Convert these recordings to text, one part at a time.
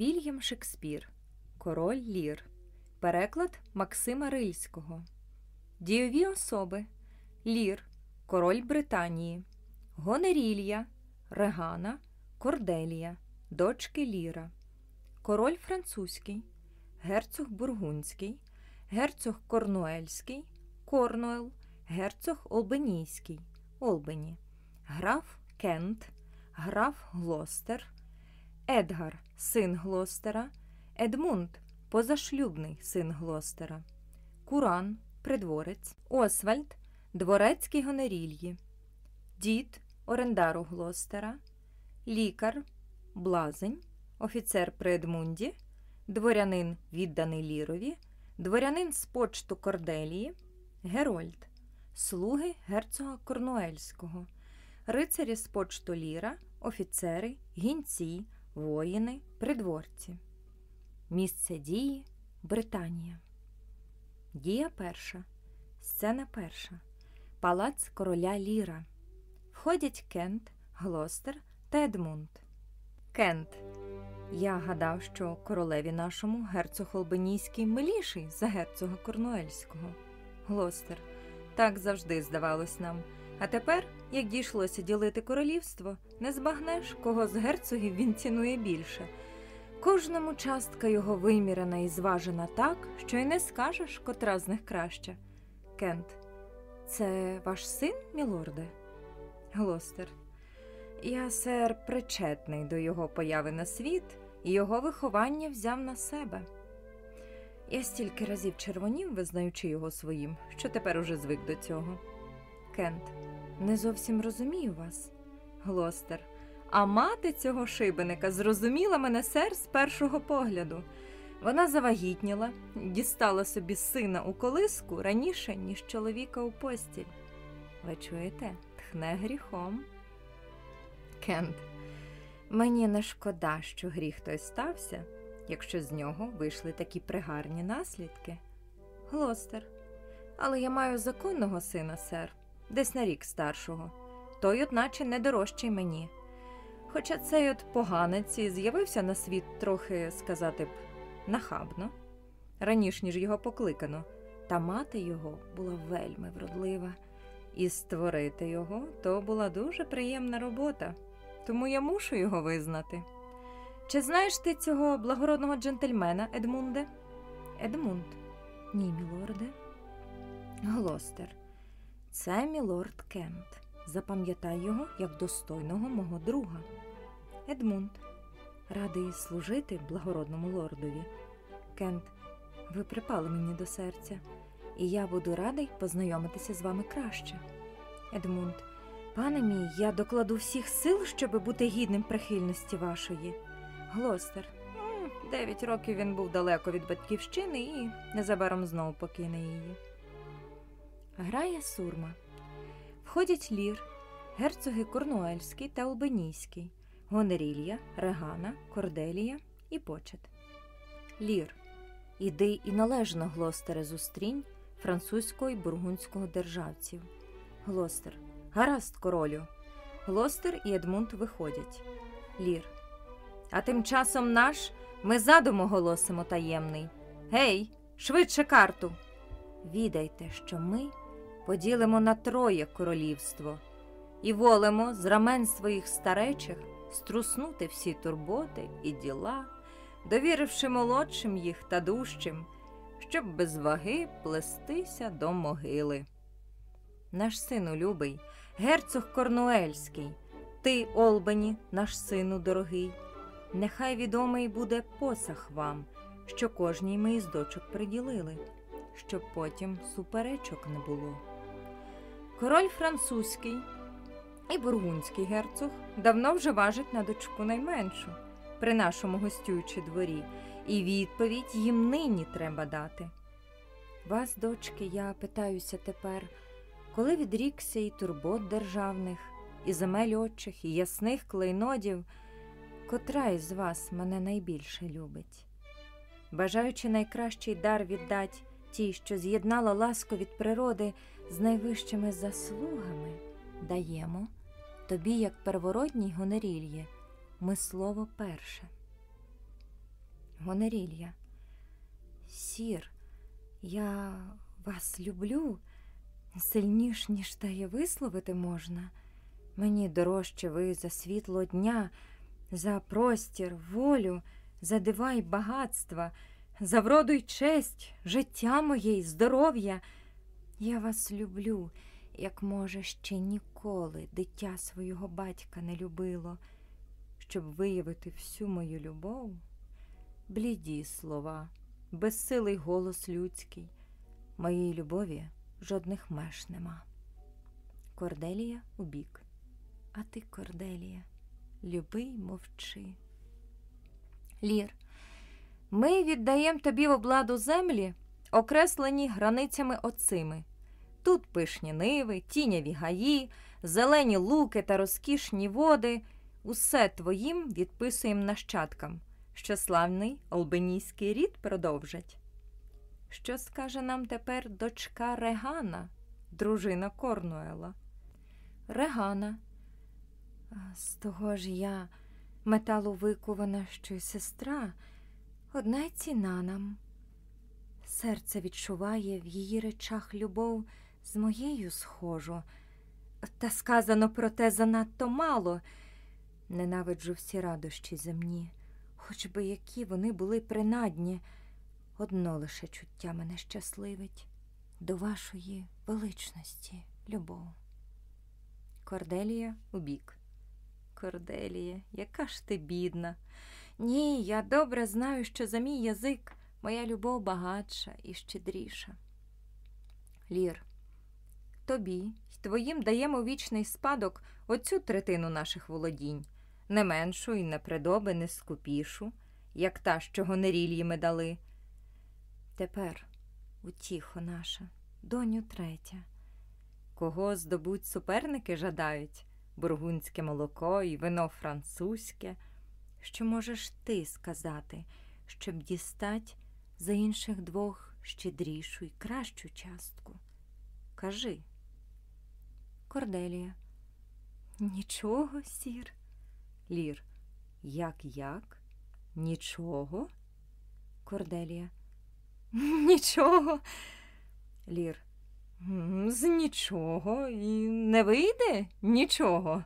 Вільям Шекспір Король Лір. Переклад Максима Рильського. Дійові особи Лір, Король Британії, Гонерілля, Регана, Корделія, дочки Ліра, Король Французький, Герцог Бургундський, Герцог Корнуельський, Корнуел, Герцог Олбенійський, Олбені, Граф Кент, Граф Глостер, Едгар, син Глостера, Едмунд, позашлюбний син Глостера, Куран, придворець, Освальд, дворецький гонорільї, дід, орендару Глостера, лікар, блазень, офіцер при Едмунді, дворянин, відданий Лірові, дворянин з почту Корделії, Герольд, слуги герцога Корнуельського, рицарі з почту Ліра, офіцери, гінці, воїни, придворці. Місце дії Британія. Дія перша. Сцена перша. Палац короля Ліра. Входять Кент, Глостер та Едмунд. Кент. Я гадав, що королеві нашому герцог Олбенійський миліший за герцога Корнуельського. Глостер. Так завжди здавалось нам. А тепер, як дійшлося ділити королівство, не збагнеш, кого з герцогів він цінує більше. Кожному частка його вимірена і зважена так, що й не скажеш, котра з них краща. Кент. Це ваш син, мілорде? Глостер. Я, сер, причетний до його появи на світ, і його виховання взяв на себе. Я стільки разів червонів, визнаючи його своїм, що тепер уже звик до цього. Кент. Не зовсім розумію вас. Глостер. А мати цього шибеника зрозуміла мене сер з першого погляду. Вона завагітніла, дістала собі сина у колиску раніше, ніж чоловіка у постіль. Ви чуєте, тхне гріхом. Кент. Мені не шкода, що гріх той стався, якщо з нього вийшли такі пригарні наслідки. Глостер. Але я маю законного сина, сер, десь на рік старшого. Той, одначе, не дорожчий мені. Хоча цей от поганець з'явився на світ трохи, сказати б, нахабно, раніше, ніж його покликано, та мати його була вельми вродлива, і створити його то була дуже приємна робота, тому я мушу його визнати. Чи знаєш ти цього благородного джентльмена, Едмунде? Едмунд. Ні, мілорде. Глостер. Це мілорд Кент. Запам'ятай його як достойного мого друга. Едмунд. Радий служити благородному лордові. Кент. Ви припали мені до серця, і я буду радий познайомитися з вами краще. Едмунд. Пане мій, я докладу всіх сил, щоби бути гідним прихильності вашої. Глостер. Дев'ять років він був далеко від батьківщини і незабаром знову покине її. Грає сурма. Входять лір, герцоги Корнуельський та Албанійський, Гонерілля, Регана, Корделія і почет. Лір. Іди і належно, Глостере, зустрінь французького і бургундського державців. Глостер. Гаразд, королю. Глостер і Едмунд виходять. Лір. А тим часом наш ми задум оголосимо таємний. Гей, швидше карту. Відайте, що ми поділимо натроє королівство і волимо з рамен своїх старечих струснути всі турботи і діла, довіривши молодшим їх та дужчим, щоб без ваги плестися до могили. Наш сину любий, герцог Корнуельський, ти, Олбані, наш сину дорогий, нехай відомий буде посах вам, що кожній ми із дочок приділили, щоб потім суперечок не було. Король французький і бургундський герцог давно вже важить на дочку найменшу при нашому гостюючи дворі, і відповідь їм нині треба дати. Вас, дочки, я питаюся тепер, коли відрікся і турбот державних, і земель отчих, і ясних клейнодів, котра із вас мене найбільше любить? Бажаючи найкращий дар віддать тій, що з'єднала ласку від природи з найвищими заслугами, даємо тобі, як первородній гонорільє, ми слово перше. Гонерілля. Сір, я вас люблю сильніш, ніж та й висловити можна. Мені дорожче ви за світло дня, за простір, волю, за дива й багатства, за вроду й честь, життя моє й здоров'я. Я вас люблю, як, може, ще ніколи дитя свого батька не любило, щоб виявити всю мою любов. Бліді слова, безсилий голос людський, моїй любові жодних меж нема. Корделія убік. А ти, Корделія, люби й мовчи. Лір, ми віддаємо тобі в обладу землі, окреслені границями оцими. Тут пишні ниви, тіняві гаї, зелені луки та розкішні води. Усе твоїм відписуєм нащадкам, що славний албанійський рід продовжать. Що скаже нам тепер дочка Регана, дружина Корнуела? Регана. З того ж я металу викувана, що й сестра, одна й ціна нам. Серце відчуває в її речах любов з моєю схожу, та сказано про те занадто мало. Ненавиджу всі радощі земні, хоч би які вони були принадні. Одно лише чуття мене щасливить до вашої величності, любов. Корделія убік. Корделія, яка ж ти бідна. Ні, я добре знаю, що за мій язик моя любов багатша і щедріша. Лір, тобі й твоїм даємо вічний спадок оцю третину наших володінь, не меншу і не придоби, не скупішу, як та, що гонерілії ми дали. Тепер утіхо наша, доню третя. Кого здобуть суперники жадають бургунське молоко і вино французьке. Що можеш ти сказати, щоб дістать за інших двох щедрішу й кращу частку? Кажи. Корделія. Нічого, сір. Лір. Як як? Нічого? Корделія. Нічого. Лір. З нічого і не вийде нічого.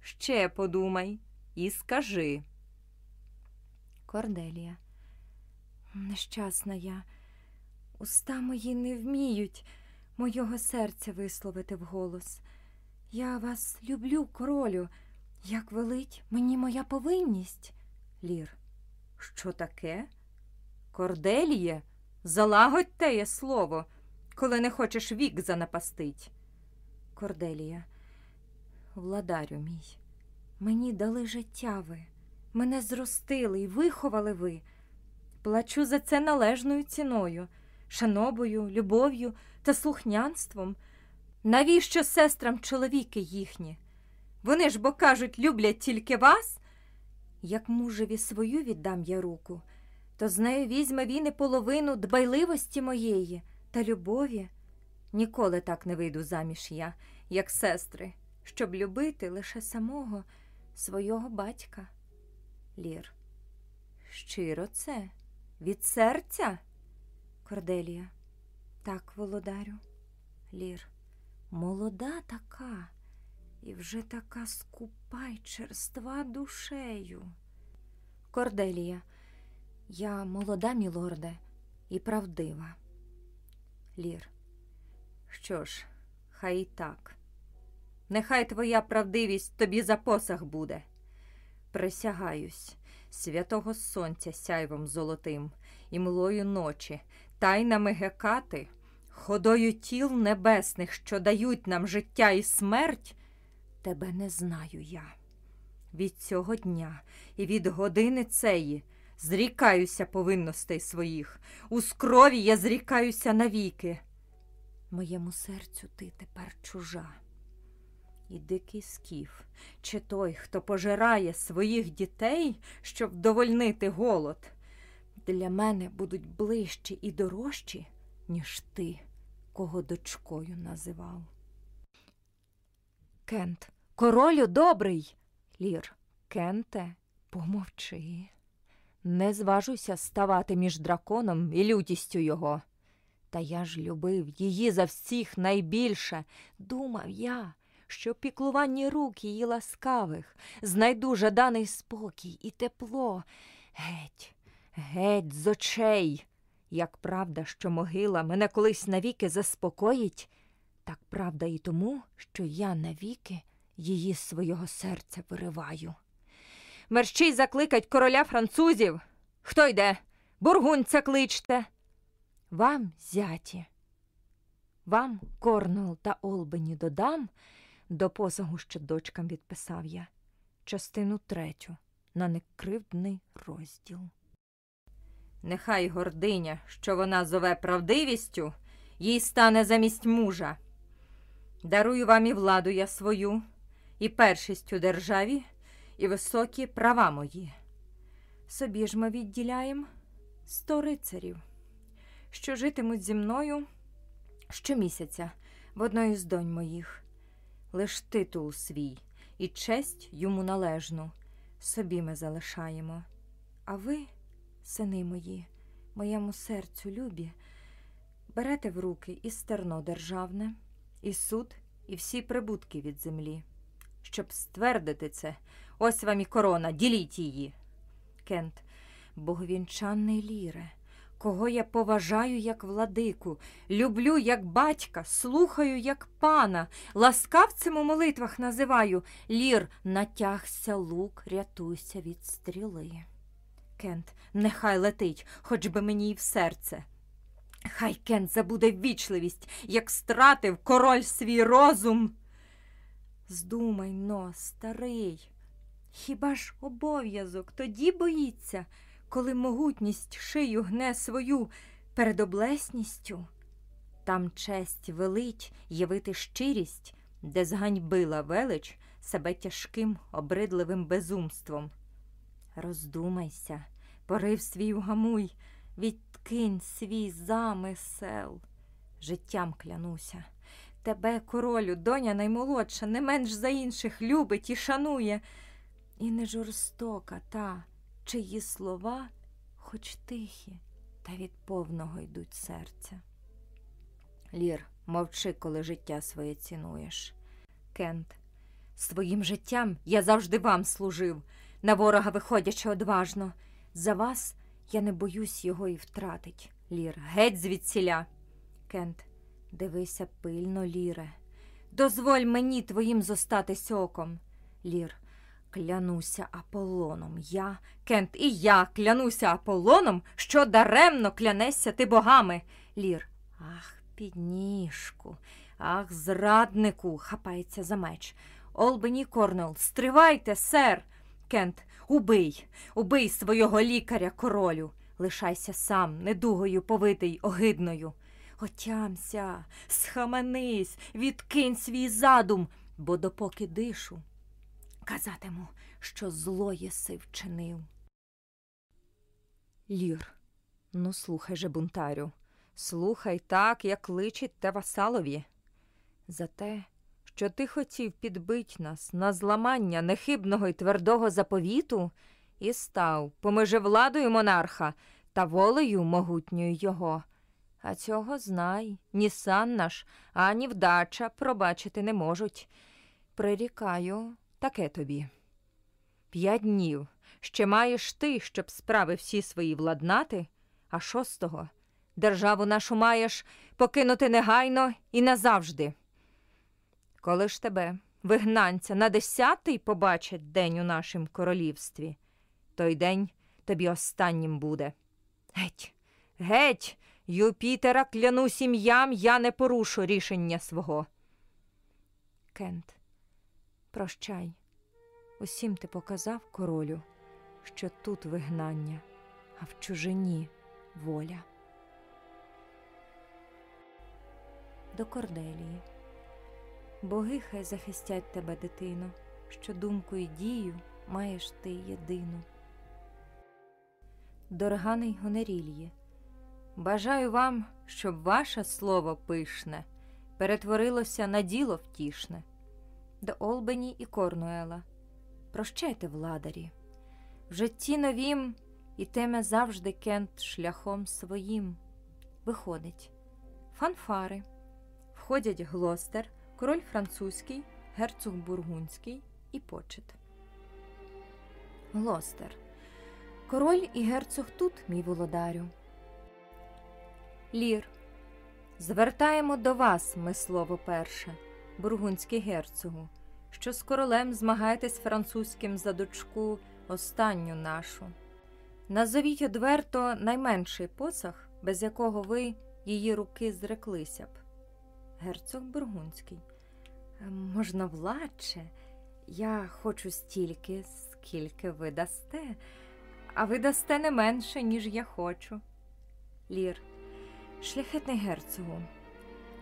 Ще подумай і скажи. Корделія. Нещасна я. Уста мої не вміють мого серця висловити вголос. Я вас люблю, королю, як велить мені моя повинність. Лір. Що таке? Корделіє, залагодь теє слово, коли не хочеш вік занапастить. Корделія. Владарю мій, мені дали життя ви, мене зростили і виховали ви. Плачу за це належною ціною, шанобою, любов'ю та слухнянством. Навіщо сестрам чоловіки їхні? Вони ж бо кажуть, люблять тільки вас. Як мужеві свою віддам я руку, то з нею візьме він і половину дбайливості моєї та любові. Ніколи так не вийду заміж я, як сестри, щоб любити лише самого свого батька. Лір. Щиро це? Від серця? Корделія. Так, володарю. Лір. Молода така і вже така скупа й черства душею. Корделія. Я молода, мілорде, і правдива. Лір. Що ж, хай і так. Нехай твоя правдивість тобі за посах буде. Присягаюсь святого сонця сяйвом золотим і млою ночі, тайнами гекати, ходою тіл небесних, що дають нам життя і смерть, тебе не знаю я. Від цього дня і від години цеї зрікаюся повинностей своїх, у скрові я зрікаюся навіки. Моєму серцю ти тепер чужа. І дикий скіф, чи той, хто пожирає своїх дітей, щоб вдовольнити голод, для мене будуть ближчі і дорожчі, ніж ти, кого дочкою називав. Кент, королю добрий. Лір, Кенте, помовчи. не зважуся ставати між драконом і лютістю його. Та я ж любив її за всіх найбільше. Думав я, що піклуванні рук її ласкавих знайду жаданий спокій і тепло. Геть, геть з очей. Як правда, що могила мене колись навіки заспокоїть, так правда і тому, що я навіки її з свого серця вириваю. Мерщій закликать короля французів. Хто йде? Бургунця кличте. Вам, зяті, вам, Корнуол та Олбені, додам, до посагу що дочкам відписав я, частину третю на некривдний розділ. Нехай гординя, що вона зове правдивістю, їй стане замість мужа. Дарую вам і владу я свою, і першість у державі, і високі права мої. Собі ж ми відділяємо сто рицарів, що житимуть зі мною щомісяця в одної з донь моїх. Лиш титул свій і честь йому належну собі ми залишаємо. А ви, сини мої, моєму серцю любі, берете в руки і стерно державне, і суд, і всі прибутки від землі. Щоб ствердити це, ось вам і корона, діліть її. Кент, боговінчанний ліре, кого я поважаю як владику, люблю як батька, слухаю як пана, ласкавцем у молитвах називаю лір, натягся лук, рятуйся від стріли. Кент, нехай летить, хоч би мені й в серце. Хай Кент забуде вічливість, як стратив король свій розум. Здумай но, старий, хіба ж обов'язок тоді боїться, коли могутність шию гне свою перед облесністю? Там честь велить явити щирість, де зганьбила велич себе тяжким, обридливим безумством. Роздумайся, порив свій угамуй, відкинь свій замисел. Життям клянуся. Тебе, королю, доня наймолодша, не менш за інших любить і шанує, і не жорстока та, чиї слова, хоч тихі, та від повного йдуть серця. Лір, мовчи, коли життя своє цінуєш. Кент, своїм життям я завжди вам служив, на ворога виходячи одважно. За вас я не боюсь його і втратить. Лір, геть звідсіля. Кент, дивися пильно, Ліре. Дозволь мені твоїм зостатись оком. Лір, клянуся Аполлоном. Я, Кент, і я клянуся Аполлоном, що даремно клянешся ти богами. Лір, ах, підніжку, ах, зраднику, хапається за меч. Олбені Корнел, стривайте, сер. Кент, убий, убий свого лікаря королю. Лишайся сам, недугою повитий, огидною. Отямся, схаменись, відкинь свій задум, бо допоки дишу, казатиму, що зло єси вчинив. Лір, ну слухай же, бунтарю, слухай так, як личить те васалові. За те, що ти хотів підбить нас на зламання нехибного й твердого заповіту і став помиже владою монарха та волею могутньою його. А цього знай, ні сан наш, ані вдача пробачити не можуть. Прирікаю таке тобі. П'ять днів ще маєш ти, щоб справи всі свої владнати, а шостого державу нашу маєш покинути негайно і назавжди. Коли ж тебе, вигнанця, на десятий побачать день у нашім королівстві, той день тобі останнім буде. Геть, геть, Юпітера клянусь ім'ям, я не порушу рішення свого. Кент, прощай. Усім ти показав королю, що тут вигнання, а в чужині воля. До Корделії. Боги хай захистять тебе, дитино, що думку і дію маєш ти єдину. Дорганий Гонерільє, бажаю вам, щоб ваше слово пишне перетворилося на діло втішне. До Олбені і Корнуела. Прощайте, владарі, в житті новім ітиме завжди Кент шляхом своїм. Виходить. Фанфари. Входять Глостер, король французький, герцог бургунський і почет. Глостер. Король і герцог тут, мій володарю. Лір. Звертаємо до вас, ми слово перше, бургунський герцогу, що з королем змагаєтесь французьким за дочку останню нашу. Назовіть одверто найменший посаг, без якого ви її руки зреклися б. Герцог Бургунський. «Е, Можна владче, я хочу стільки, скільки ви дасте, а ви дасте не менше, ніж я хочу. Лір. Шляхетний герцогу.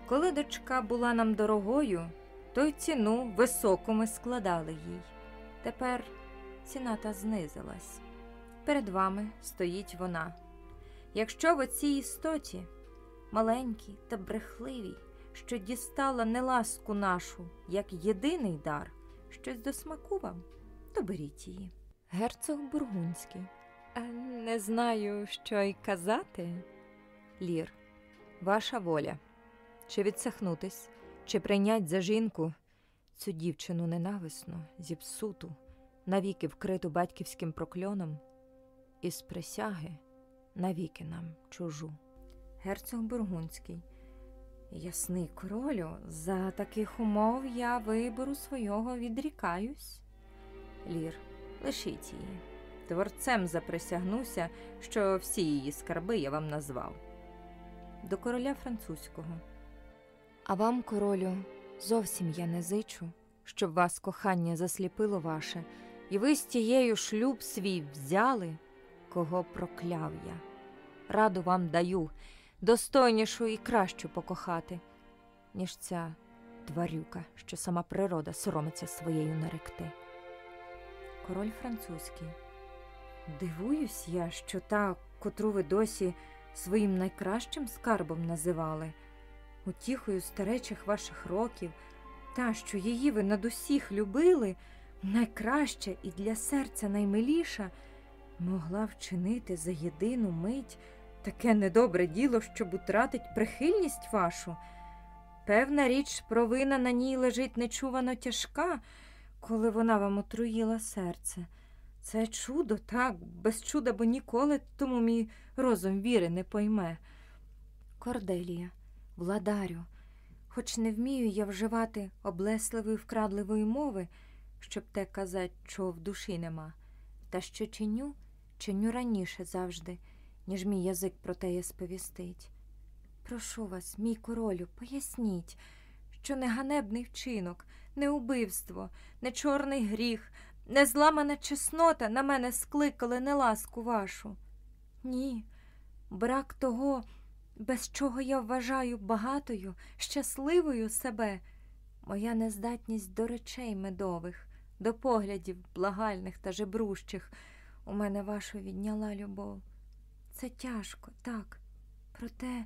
Коли дочка була нам дорогою, то й ціну високу ми складали їй. Тепер ціна та знизилась. Перед вами стоїть вона. Якщо в цій істоті, маленькій та брехливій, що дістала неласку нашу, як єдиний дар, щось до смаку вам, то беріть її. Герцог Бургунський. «Е, Не знаю, що й казати. Лір, ваша воля. Чи відсахнутись, чи прийнять за жінку цю дівчину ненависну, зіпсуту, навіки вкриту батьківським прокльоном, і з присяги навіки нам чужу. Герцог Бургунський. Ясний королю, за таких умов я вибору свого відрікаюсь. Лір, лишіть її. Творцем заприсягнуся, що всі її скарби я вам назвав. До короля французького. А вам, королю, зовсім я не зичу, щоб вас кохання засліпило ваше, і ви з тією шлюб свій взяли, кого прокляв я. Раду вам даю достойнішу і кращу покохати, ніж ця тварюка, що сама природа соромиться своєю наректи. Король французький. Дивуюсь я, що та, котру ви досі своїм найкращим скарбом називали, утіхою старечих ваших років, та, що її ви над усіх любили, найкраща і для серця наймиліша, могла вчинити за єдину мить таке недобре діло, щоб утратить прихильність вашу. Певна річ, провина на ній лежить нечувано тяжка, коли вона вам отруїла серце. Це чудо, так, без чуда, бо ніколи тому мій розум віри не пойме. Корделія, владарю, хоч не вмію я вживати облесливої вкрадливої мови, щоб те казать, чого в душі нема, та що чиню, чиню раніше завжди, ніж мій язик про те сповістить. Прошу вас, мій королю, поясніть, що не ганебний вчинок, не убивство, не чорний гріх, не зламана чеснота на мене скликали неласку вашу. Ні, брак того, без чого я вважаю багатою, щасливою себе, моя нездатність до речей медових, до поглядів благальних та жебрущих, у мене вашу відняла любов. Це тяжко, так, проте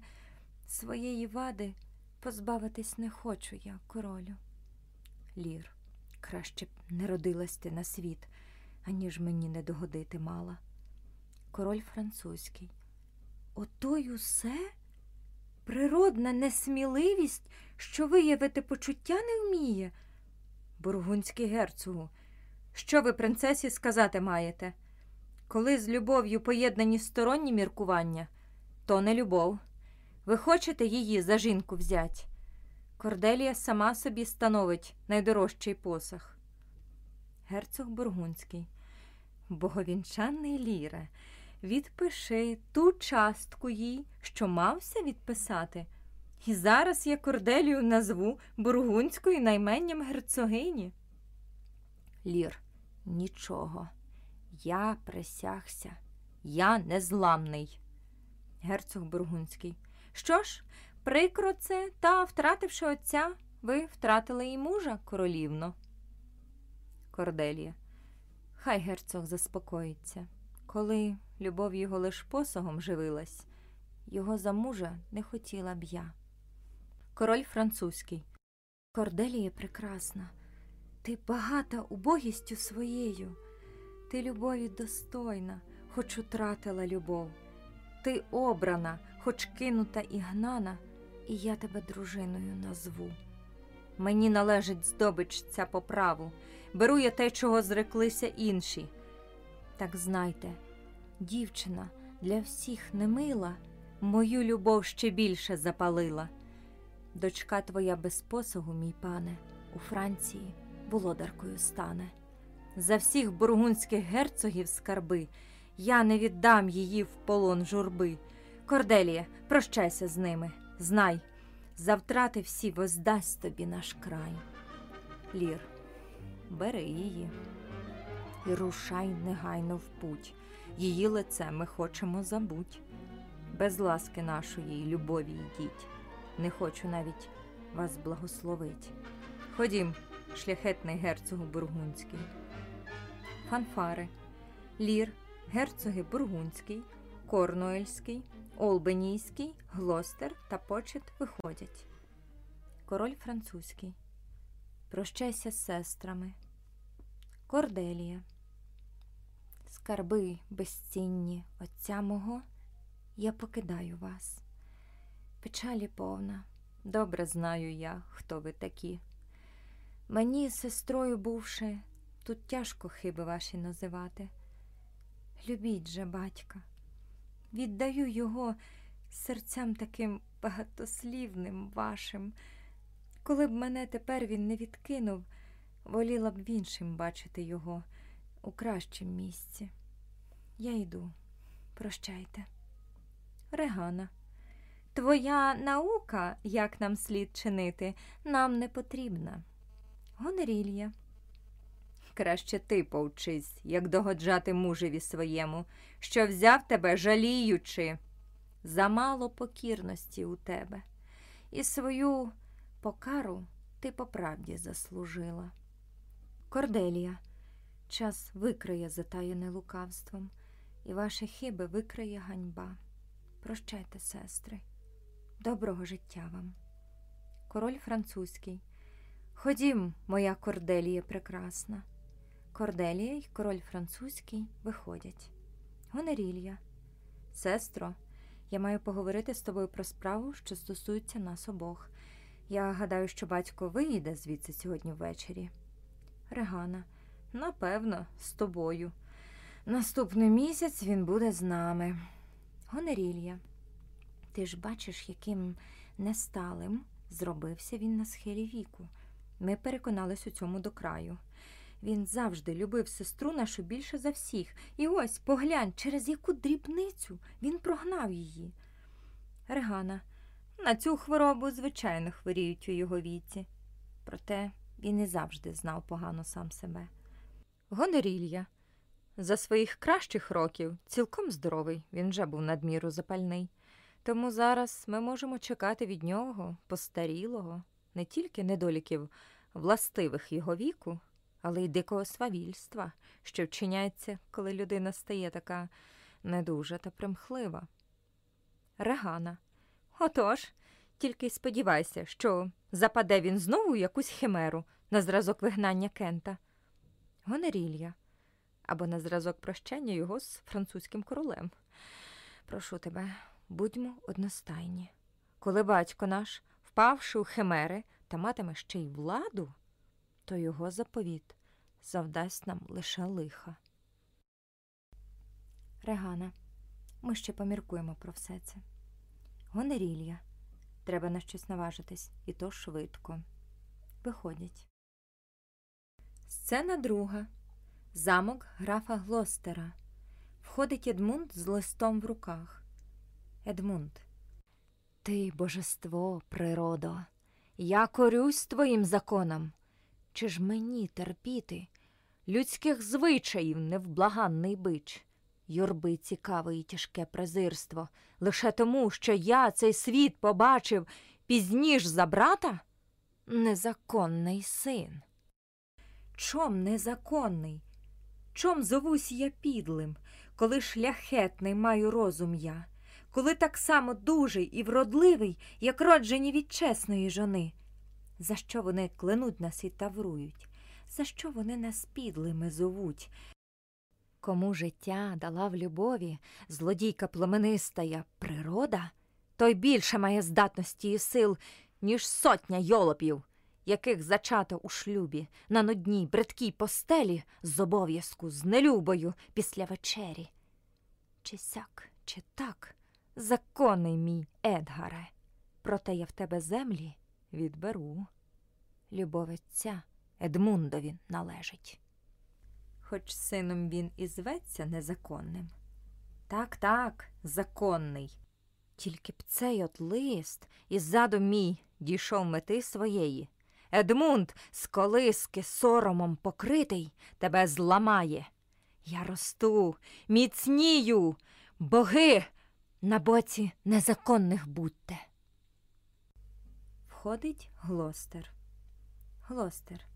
своєї вади позбавитись не хочу я, королю. Лір, краще б не родилась ти на світ, аніж мені не догодити мала. Король французький. Ото й усе? Природна несміливість, що виявити почуття не вміє. Бургунський герцогу, що ви, принцесі, сказати маєте? Коли з любов'ю поєднані сторонні міркування, то не любов. Ви хочете її за жінку взять? Корделія сама собі становить найдорожчий посах. Герцог Бургунський. Боговінчанний Ліре, відпиши ту частку їй, що мався відписати. І зараз я Корделію назву бургунською найменням герцогині. Лір, нічого. Я присягся, я незламний. Герцог Бургунський. Що ж, прикро це, та, втративши отця, ви втратили і мужа королівно. Корделія. Хай герцог заспокоїться. Коли любов його лиш посогом живилась, його за мужа не хотіла б я. Король французький. Корделія прекрасна. Ти багата убогістю своєю. Ти любові достойна, хоч утратила любов. Ти обрана, хоч кинута і гнана, і я тебе дружиною назву. Мені належить здобич ця по праву, беру я те, чого зреклися інші. Так знайте, дівчина для всіх немила, мою любов ще більше запалила. Дочка твоя без посогу, мій пане, у Франції володаркою стане. За всіх бургундських герцогів скарби я не віддам її в полон журби. Корделія, прощайся з ними, знай, за втрати всі воздасть тобі наш край. Лір, бери її і рушай негайно в путь. Її лице ми хочемо забуть. Без ласки нашої й любові йдіть. Не хочу навіть вас благословить. Ходім, шляхетний герцогу бургундський. Фанфари. Лір, герцоги Бургундський, Корнуельський, Олбенійський, Глостер та Почет виходять. Король французький. Прощайся з сестрами. Корделія. Скарби безцінні отця мого, я покидаю вас. Печалі повна, добре знаю я, хто ви такі. Мені, сестрою бувши, тут тяжко хиби ваші називати. Любіть же, батька, віддаю його серцям таким багатослівним вашим. Коли б мене тепер він не відкинув, воліла б в іншим бачити його у кращім місці. Я йду, прощайте. Регана, твоя наука, як нам слід чинити, нам не потрібна. Гонорілля. Краще ти повчись, як догоджати мужеві своєму, що взяв тебе, жаліючи. Замало покірності у тебе, і свою покару ти по правді заслужила. Корделія, час викриє затаєне лукавством, і ваші хиби викриє ганьба. Прощайте, сестри, доброго життя вам. Король французький. Ходім, моя Корделія прекрасна. Корделія й король французький виходять. Гонорілля. Сестро, я маю поговорити з тобою про справу, що стосується нас обох. Я гадаю, що батько виїде звідси сьогодні ввечері. Регана, напевно, з тобою. Наступний місяць він буде з нами. Гонорілля. Ти ж бачиш, яким несталим зробився він на схилі віку. Ми переконались у цьому до краю. Він завжди любив сестру нашу більше за всіх. І ось поглянь, через яку дрібницю він прогнав її. Регана, на цю хворобу, звичайно, хворіють у його віці. Проте він і завжди знав погано сам себе. Гонорілля. За своїх кращих років цілком здоровий, він вже був надміру запальний. Тому зараз ми можемо чекати від нього постарілого, не тільки недоліків властивих його віку, але й дикого свавільства, що вчиняється, коли людина стає така недужа та примхлива. Регана. Отож, тільки й сподівайся, що западе він знову якусь химеру на зразок вигнання Кента. Гонорілля або на зразок прощання його з французьким королем. Прошу тебе, будьмо одностайні. Коли батько наш, впавши у химери та матиме ще й владу, то його заповіт завдасть нам лише лиха. Регана, ми ще поміркуємо про все це. Гонорілля. Треба на щось наважитись, і то швидко. Виходять. Сцена друга. Замок графа Глостера. Входить Едмунд з листом в руках. Едмунд. Ти, божество, природо, я корюсь твоїм законам. Чи ж мені терпіти людських звичаїв невблаганний бич, юрби цікаве і тяжке презирство, лише тому, що я цей світ побачив пізніш за брата? Незаконний син. Чом незаконний? Чом зовусь я підлим, коли шляхетний маю розум я, коли так само дужий і вродливий, як роджені від чесної жони? За що вони кленуть нас і таврують? За що вони нас підлими зовуть? Кому життя дала в любові злодійка племенистая природа, той більше має здатності і сил, ніж сотня йолопів, яких зачато у шлюбі на нудній бридкій постелі з обов'язку з нелюбою після вечері. Чи сяк, чи так, законний мій Едгаре, проте я в тебе землі відберу. Любов отця Едмундові належить. Хоч сином він і зветься незаконним. Так, так, законний. Тільки б цей от лист іззаду мій дійшов мети своєї. Едмунд з колиски соромом покритий тебе зламає. Я росту, міцнію, боги на боці незаконних будьте. Входить Глостер. Глостер.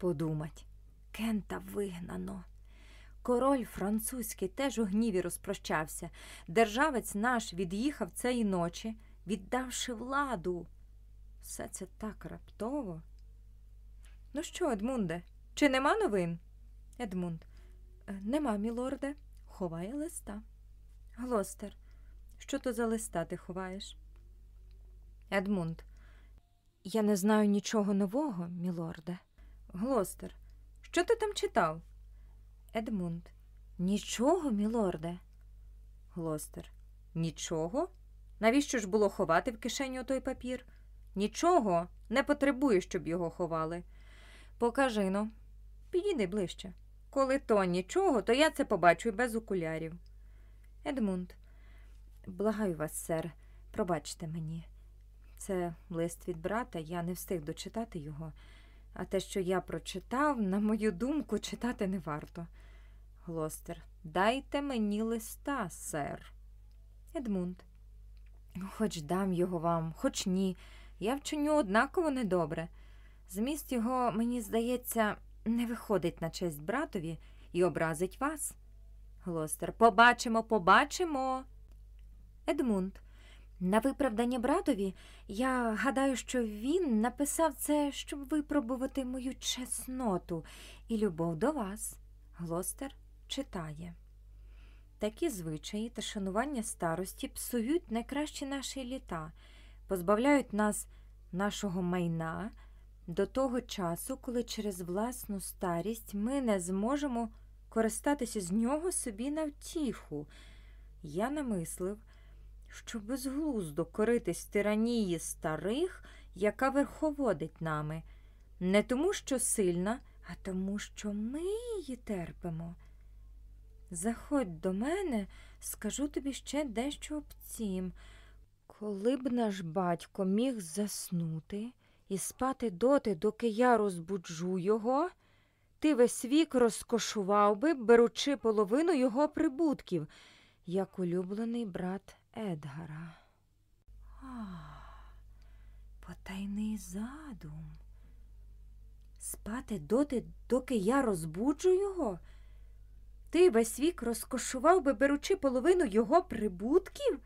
Подумать, Кента вигнано. Король французький теж у гніві розпрощався. Державець наш від'їхав цієї ночі, віддавши владу. Все це так раптово. Ну що, Едмунде, чи нема новин? Едмунд. «Е, Нема, мілорде, ховає листа. Глостер, що то за листа ти ховаєш? Едмунд. Я не знаю нічого нового, мілорде. Глостер. Що ти там читав? Едмунд. Нічого, мілорде. Глостер. Нічого? Навіщо ж було ховати в кишеню той папір? Нічого не потребує, щоб його ховали. Покажи но. Підійди ближче. Коли то нічого, то я це побачу і без окулярів. Едмунд. Благаю вас, сер, пробачте мені. Це лист від брата, я не встиг дочитати його, а те, що я прочитав, на мою думку, читати не варто. Глостер, дайте мені листа, сер. Едмунд. Хоч дам його вам, хоч ні. Я вчиню однаково недобре. Зміст його, мені здається, не виходить на честь братові і образить вас. Глостер. Побачимо, побачимо. Едмунд. На виправдання братові, я гадаю, що він написав це, щоб випробувати мою чесноту і любов до вас. Глостер читає. Такі звичаї та шанування старості псують найкращі наші літа, позбавляють нас нашого майна до того часу, коли через власну старість ми не зможемо користатися з нього собі на втіху. Я намислив, що безглуздо коритись тиранії старих, яка верховодить нами, не тому, що сильна, а тому, що ми її терпимо. Заходь до мене, скажу тобі ще дещо об цім. Коли б наш батько міг заснути і спати доти, доки я розбуджу його, ти весь вік розкошував би, беручи половину його прибутків, як улюблений брат Едгара. Потайний задум. Спати доти, доки я розбуджу його? Ти весь вік розкошував би, беручи половину його прибутків?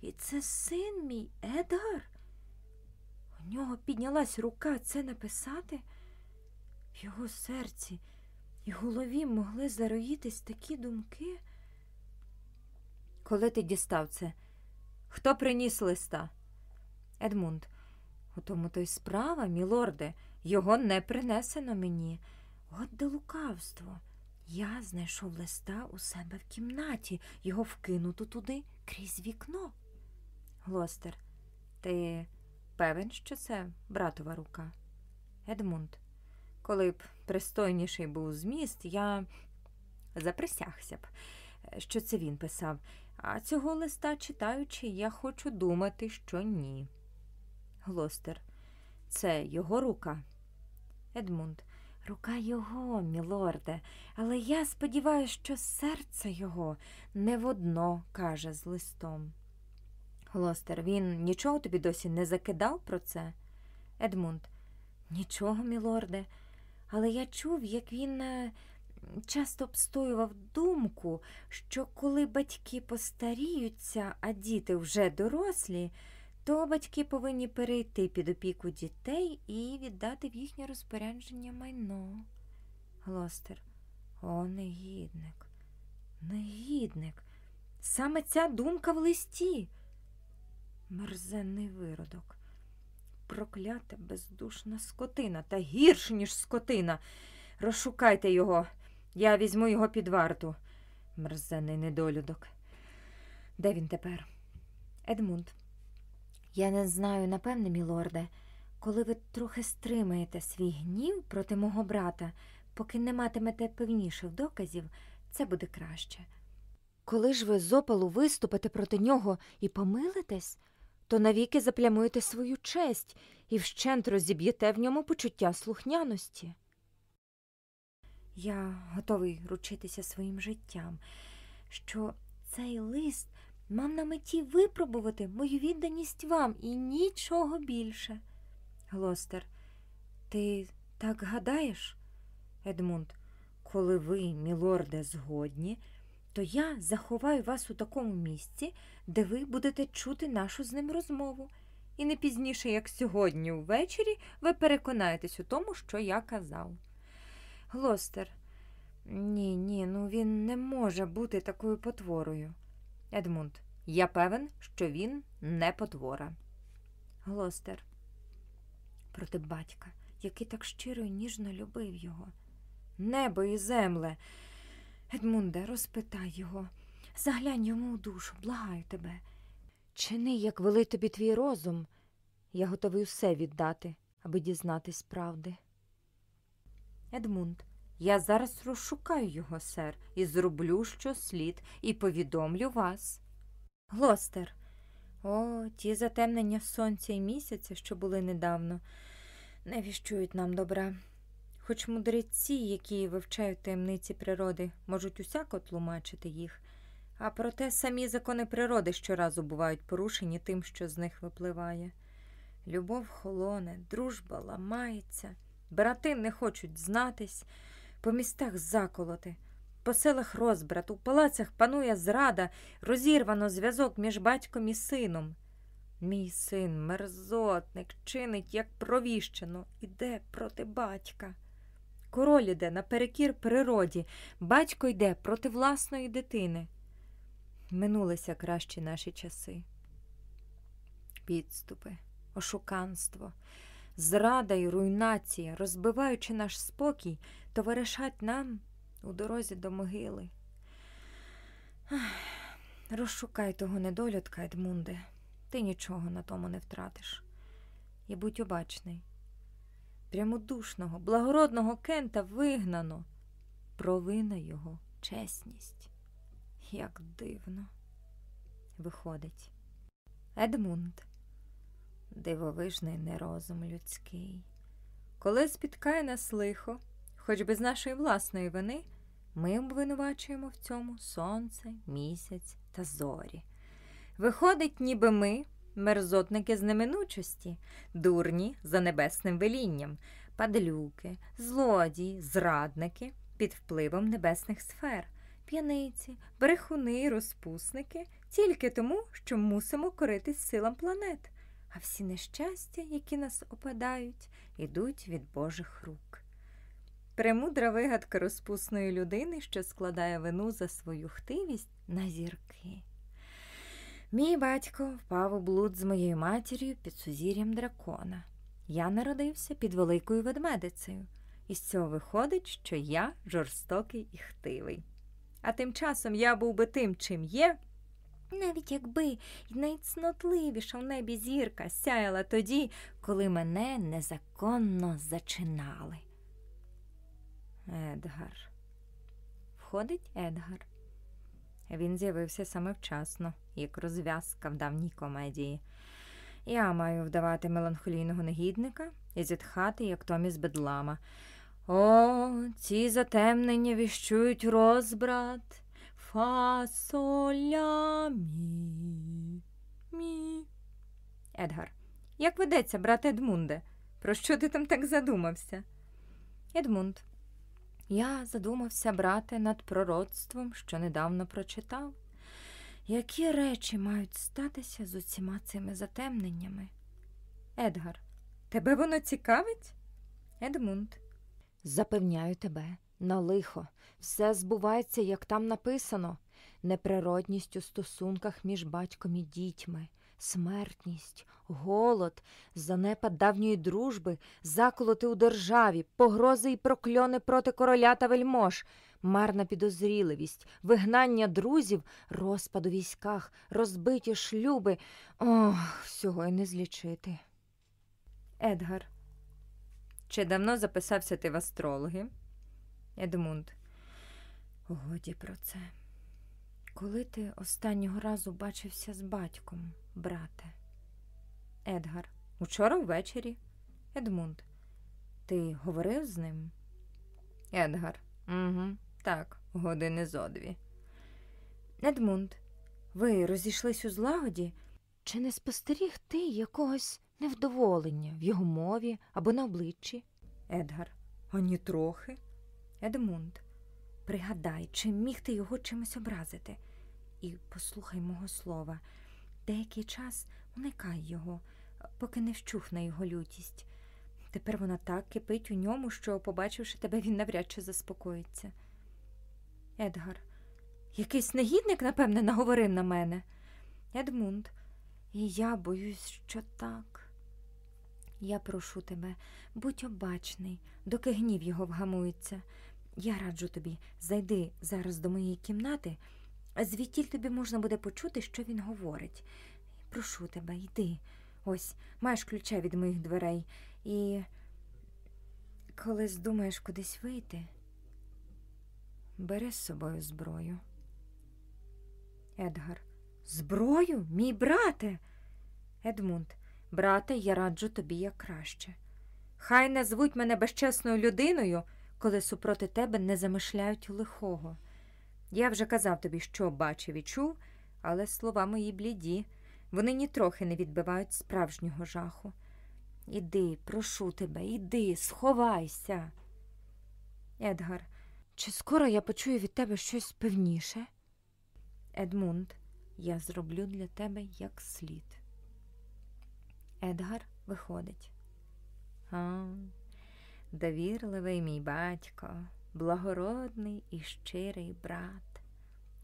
І це син мій Едгар? У нього піднялась рука це написати? В його серці і голові могли зароїтись такі думки. Коли ти дістав це? Хто приніс листа? Едмунд. У тому то й справа, мілорде, його не принесено мені. От де лукавство. Я знайшов листа у себе в кімнаті, його вкинуто туди крізь вікно. Глостер, ти певен, що це братова рука? Едмунд, коли б пристойніший був зміст, я заприсягся б, що це він писав, а цього листа читаючи, я хочу думати, що ні. Глостер, це його рука. Едмунд, рука його, мілорде, але я сподіваюся, що серце його не водно каже з листом. Глостер, він нічого тобі досі не закидав про це? Едмунд, нічого, мілорде, але я чув, як він е, часто обстоював думку, що коли батьки постаріються, а діти вже дорослі, то батьки повинні перейти під опіку дітей і віддати в їхнє розпорядження майно. Глостер, О, негідник, негідник. Саме ця думка в листі. Мерзенний виродок. Проклята бездушна скотина та гірше, ніж скотина. Розшукайте його. Я візьму його під варту. Мерзенний недолюдок. Де він тепер? Едмунд. Я не знаю, напевне, мілорде, коли ви трохи стримаєте свій гнів проти мого брата, поки не матимете певніших доказів, це буде краще. Коли ж ви з опалу виступите проти нього і помилитесь, то навіки заплямуєте свою честь і вщент розіб'єте в ньому почуття слухняності. Я готовий ручитися своїм життям, що цей лист мав на меті випробувати мою відданість вам і нічого більше. Глостер, ти так гадаєш? Едмунд, коли ви, мілорде, згодні, то я заховаю вас у такому місці, де ви будете чути нашу з ним розмову. І не пізніше, як сьогодні ввечері, ви переконаєтесь у тому, що я казав. Глостер, ні, ні, ну він не може бути такою потворою. Едмунд, я певен, що він не потвора. Глостер, проти батька, який так щиро і ніжно любив його. Небо і земле. Едмунде, розпитай його, заглянь йому у душу, благаю тебе. Чини, як вели тобі твій розум. Я готовий усе віддати, аби дізнатись правди. Едмунд, я зараз розшукаю його, сер, і зроблю, що слід, і повідомлю вас. Глостер. О, ті затемнення сонця і місяця, що були недавно, не віщують нам добра. Хоч мудреці, які вивчають таємниці природи, можуть усяко тлумачити їх, а проте самі закони природи щоразу бувають порушені тим, що з них випливає. Любов холоне, дружба ламається, брати не хочуть знатись, по містах заколоти, по селах розбрат, у палацях панує зрада, розірвано зв'язок між батьком і сином. Мій син, мерзотник, чинить, як провіщено, іде проти батька. Король іде наперекір природі, батько йде проти власної дитини. Минулися кращі наші часи. Підступи, ошуканство, зрада й руйнація, розбиваючи наш спокій, товаришать нам у дорозі до могили. Розшукай того недолюдка, Едмунде, ти нічого на тому не втратиш. І будь обачний. Прямодушного, благородного кента вигнано. Провина його чесність. Як дивно. Виходить. Едмунд, дивовижний нерозум людський. Коли спіткає нас лихо, хоч без нашої власної вини, ми обвинувачуємо в цьому сонце, місяць та зорі. Виходить, ніби ми мерзотники з неминучості, дурні за небесним велінням, падлюки, злодії, зрадники під впливом небесних сфер, п'яниці, брехуни, розпусники, тільки тому, що мусимо коритись силам планет, а всі нещастя, які нас опадають, ідуть від Божих рук. Премудра вигадка розпусної людини, що складає вину за свою хтивість на зірки. Мій батько впав у блуд з моєю матір'ю під сузір'ям дракона. Я народився під великою ведмедицею, і з цього виходить, що я жорстокий і хтивий. А тим часом я був би тим, чим є, навіть якби й найцнотливіша в небі зірка сяяла тоді, коли мене незаконно зачинали. Едгар. Входить Едгар. Він з'явився саме вчасно, як розв'язка в давній комедії. Я маю вдавати меланхолійного негідника і зітхати, як Томі з бедлама. О, ці затемнення віщують розбрат. Фасоля мі. Мі. Едгар. Як ведеться, брат Едмунде? Про що ти там так задумався? Едмунд. Я задумався, брате, над пророцтвом, що недавно прочитав. Які речі мають статися з усіма цими затемненнями? Едгар, тебе воно цікавить? Едмунд. Запевняю тебе, На лихо, все збувається, як там написано, неприродність у стосунках між батьком і дітьми, смертність, голод, занепад давньої дружби, заколоти у державі, погрози і прокльони проти короля та вельмож, марна підозріливість, вигнання друзів, розпад у військах, розбиті шлюби. Ох, всього й не злічити. Едгар. Чи давно записався ти в астрологи? Едмунд. Годі про це. Коли ти останнього разу бачився з батьком, брате? Едгар. Учора ввечері. Едмунд. Ти говорив з ним? Едгар. Угу. Так, години зо дві. Едмунд. Ви розійшлись у злагоді? Чи не спостеріг ти якогось невдоволення в його мові або на обличчі? Едгар. Ані трохи. Едмунд. Пригадай, чи міг ти його чимось образити? І послухай мого слова. Деякий час уникай його, поки не вщухне його лютість. Тепер вона так кипить у ньому, що, побачивши тебе, він навряд чи заспокоїться. Едгар. Якийсь негідник, напевне, наговорив на мене. Едмунд. І я боюсь, що так. Я прошу тебе, будь обачний, доки гнів його вгамується. Я раджу тобі, зайди зараз до моєї кімнати, звідтіль тобі можна буде почути, що він говорить. Прошу тебе, йди. Ось, маєш ключа від моїх дверей. І коли здумаєш кудись вийти, бери з собою зброю. Едгар. Зброю, мій брате. Едмунд, брате, я раджу тобі як краще. Хай не звуть мене безчесною людиною, коли супроти тебе не замишляють лихого. Я вже казав тобі, що бачив і чув, але слова мої бліді, вони нітрохи не відбивають справжнього жаху. Іди, прошу тебе, іди, сховайся. Едгар, чи скоро я почую від тебе щось певніше? Едмунд, я зроблю для тебе як слід. Едгар виходить. А, довірливий мій батько, благородний і щирий брат.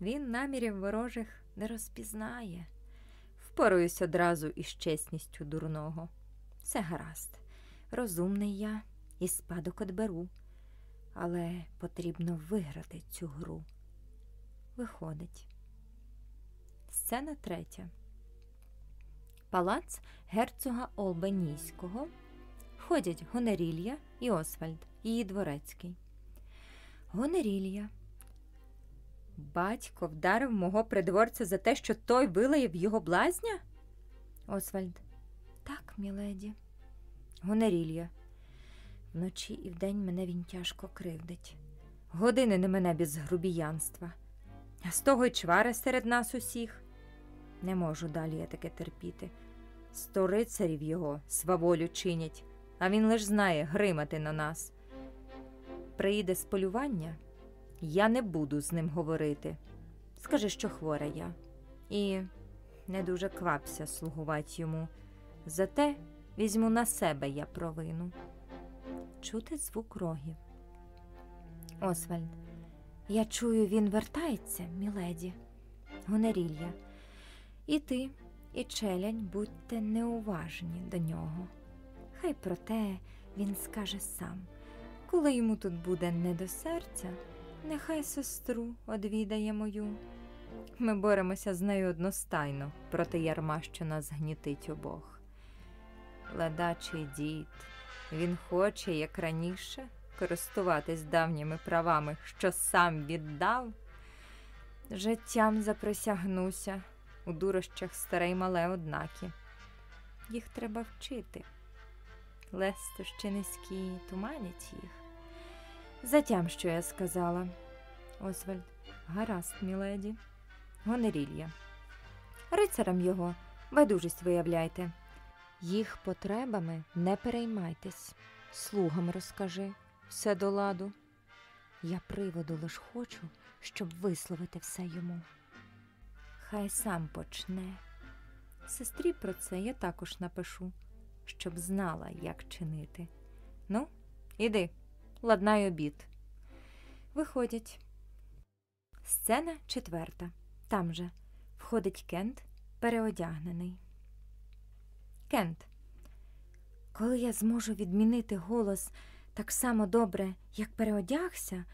Він намірів ворожих не розпізнає. Впоруюсь одразу із чесністю дурного. Все гаразд, розумний я і спадок одберу, але потрібно виграти цю гру. Виходить. Сцена третя. Палац герцога Олбанійського. Входять Гонерілля і Освальд, її дворецький. Гонерілля. Батько вдарив мого придворця за те, що той вилаїв його блазня? Освальд. Так, міледі. Гонерілля. Вночі і вдень мене він тяжко кривдить. Години не мене без грубіянства. А з того й чвари серед нас усіх. Не можу далі я таке терпіти. Сто рицарів його сваволю чинять, а він лиш знає гримати на нас. Приїде з полювання, я не буду з ним говорити. Скажи, що хвора я, і не дуже квапся слугувати йому. Зате візьму на себе я провину. Чути звук рогів. Освальд, я чую, він вертається, міледі. Гонерілля. І ти, і челянь будьте неуважні до нього. Хай проте він скаже сам, коли йому тут буде не до серця, нехай сестру одвідає мою. Ми боремося з нею одностайно проти ярма, що нас гнітить обох. Ледачий дід, він хоче, як раніше, користуватись давніми правами, що сам віддав. Життям заприсягнуся у дурощах старе й мале однакі. Їх треба вчити. Лестощі низькі туманять їх. Затям, що я сказала. Освальд, гаразд, міледі. Гонерілля. Рицарам його байдужість виявляйте. Їх потребами не переймайтесь, слугам розкажи все до ладу. Я приводу лиш хочу, щоб висловити все йому. Хай сам почне. Сестрі про це я також напишу, щоб знала, як чинити. Ну, іди, ладнай обід. виходять. Сцена четверта. Там же входить Кент, переодягнений. Кент. Коли я зможу відмінити голос так само добре, як переодягся,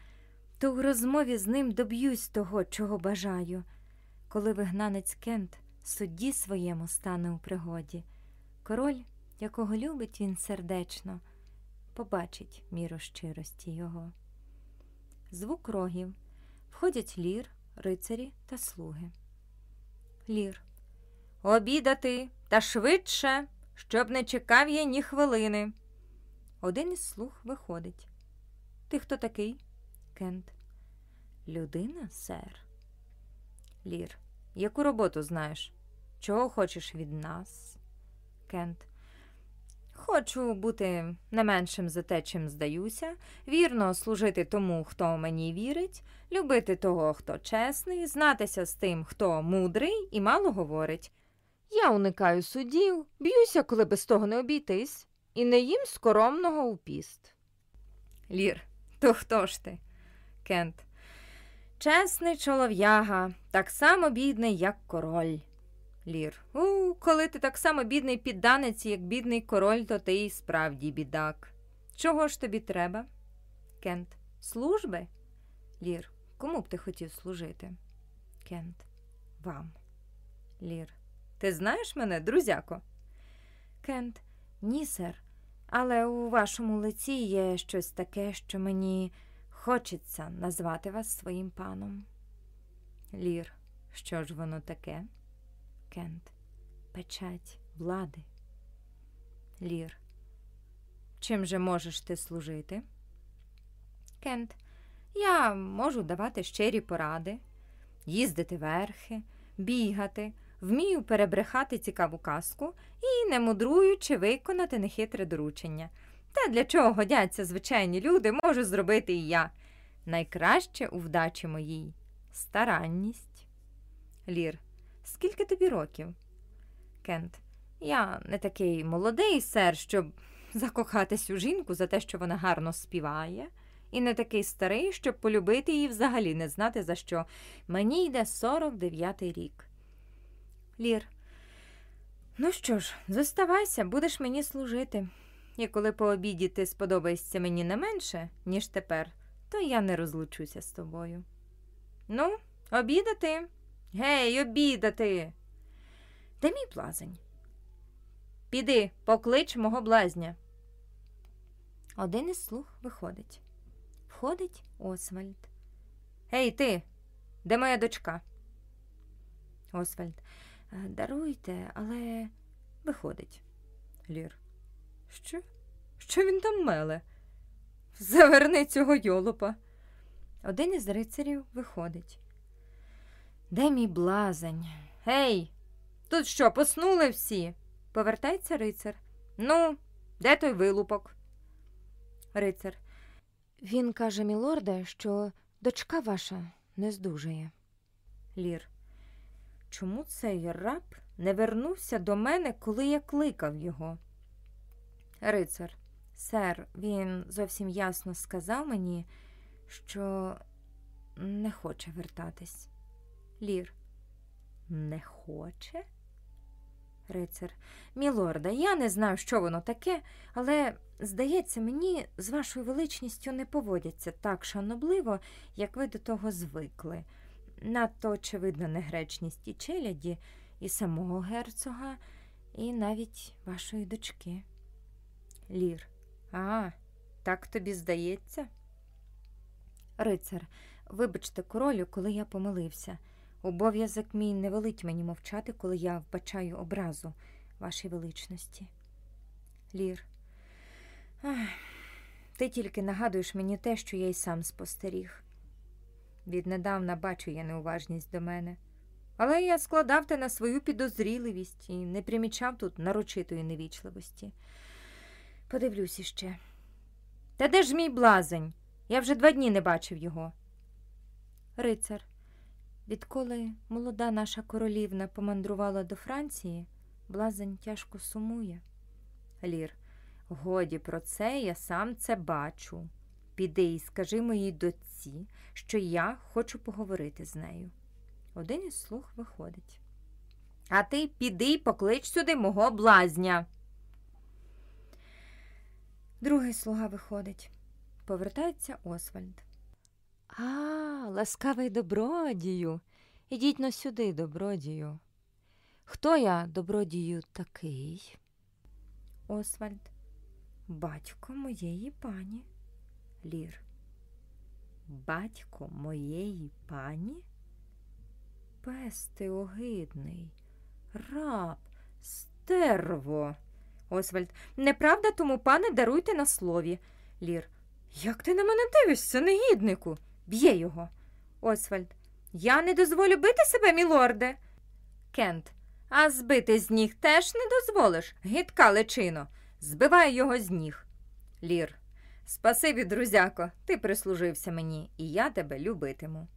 то у розмові з ним доб'юсь того, чого бажаю. Коли вигнанець Кент судді своєму стане у пригоді, король, якого любить він сердечно, побачить міру щирості його. Звук рогів. Входять лір, рицарі та слуги. Лір. Обідати та швидше, щоб не чекав я ні хвилини. Один із слуг виходить. Ти хто такий? Кент. Людина, сер. Лір. Яку роботу знаєш? Чого хочеш від нас? Кент. Хочу бути не меншим за те, чим здаюся, вірно служити тому, хто мені вірить, любити того, хто чесний, знатися з тим, хто мудрий і мало говорить. Я уникаю судів, б'юся, коли без того не обійтись, і не їм скоромного у піст. Лір, то хто ж ти? Кент. Чесний чолов'яга, так само бідний, як король. Лір. У, коли ти так само бідний підданець, як бідний король, то ти і справді бідак. Чого ж тобі треба? Кент. Служби? Лір. Кому б ти хотів служити? Кент. Вам. Лір. Ти знаєш мене, друзяко? Кент. Ні, сер. Але у вашому лиці є щось таке, що мені хочеться назвати вас своїм паном. Лір. Що ж воно таке? Кент. Печать влади. Лір. Чим же можеш ти служити? Кент. Я можу давати щирі поради, їздити верхи, бігати, вмію перебрехати цікаву казку і, не мудруючи, виконати нехитре доручення. Та для чого годяться звичайні люди, можу зробити і я. Найкраще у вдачі моїй старанність. Лір. Скільки тобі років? Кент. Я не такий молодий, сер, щоб закохатись у жінку за те, що вона гарно співає, і не такий старий, щоб полюбити її взагалі не знати за що. Мені йде 49-й рік. Лір. Ну що ж, зоставайся, будеш мені служити. І коли по обіді ти сподобаєшся мені не менше, ніж тепер, то я не розлучуся з тобою. Ну, обідати. Гей, обідати. Де мій блазень? Піди, поклич мого блазня. Один із слуг виходить. Входить Освальд. Гей, ти, де моя дочка? Освальд. «Е, Даруйте, але виходить. Лір. Що? Що він там меле? Заверни цього йолопа. Один із рицарів виходить. Де мій блазень? Гей, тут що, поснули всі? Повертається рицар. Ну, де той вилупок? Рицар. Він каже, мілорде, що дочка ваша не здужає. Лір. Чому цей раб не вернувся до мене, коли я кликав його? Рицар. Сер, він зовсім ясно сказав мені, що не хоче вертатись. Лір. Не хоче? Рицар. Мілорда, я не знаю, що воно таке, але, здається, мені з вашою величністю не поводяться так шанобливо, як ви до того звикли. Надто очевидна негречність і челяді, і самого герцога, і навіть вашої дочки. Лір. А, так тобі здається? Рицар, вибачте королю, коли я помилився. Обов'язок мій не велить мені мовчати, коли я вбачаю образу вашій величності. Лір. Ах, ти тільки нагадуєш мені те, що я й сам спостеріг. Віднедавна бачу я неуважність до мене, але я складав те на свою підозріливість і не примічав тут нарочитої невічливості. Подивлюсь іще. Та де ж мій блазень? Я вже два дні не бачив його. Рицар. Відколи молода наша королівна помандрувала до Франції, блазень тяжко сумує. Лір. Годі про це я сам це бачу. піди і скажи моїй дочці, що я хочу поговорити з нею. Один із слуг виходить. А ти піди й поклич сюди мого блазня. Другий слуга виходить. Повертається Освальд. А, ласкавий добродію. Ідіть но сюди, добродію. Хто я, добродію, такий? Освальд. Батько моєї пані. Лір. Батько моєї пані? Пес ти огидний, раб, стерво. Освальд. Неправда, тому, пане, даруйте на слові. Лір. Як ти на мене дивишся, негіднику? Б'є його. Освальд. Я не дозволю бити себе, мілорде. Кент. А збити з ніг теж не дозволиш, гидка личино. Збивай його з ніг. Лір. Спасибі, друзяко, ти прислужився мені, і я тебе любитиму.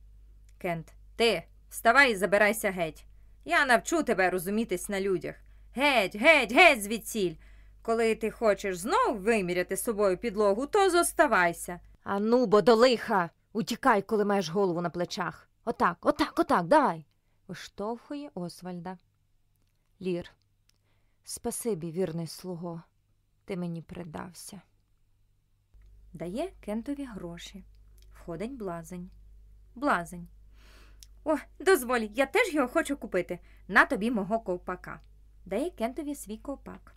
Кент. Ти вставай і забирайся геть. Я навчу тебе розумітись на людях. Геть, геть, геть звідсіль. Коли ти хочеш знов виміряти собою підлогу, то зоставайся. А ну, бо до лиха. Утікай, коли маєш голову на плечах. Отак, отак, отак, давай. Виштовхує Освальда. Лір. Спасибі, вірний слуго. Ти мені придався. Дає Кентові гроші. Входить блазень. Блазень. О, дозволь, я теж його хочу купити. На тобі мого ковпака. Дає Кентові свій ковпак.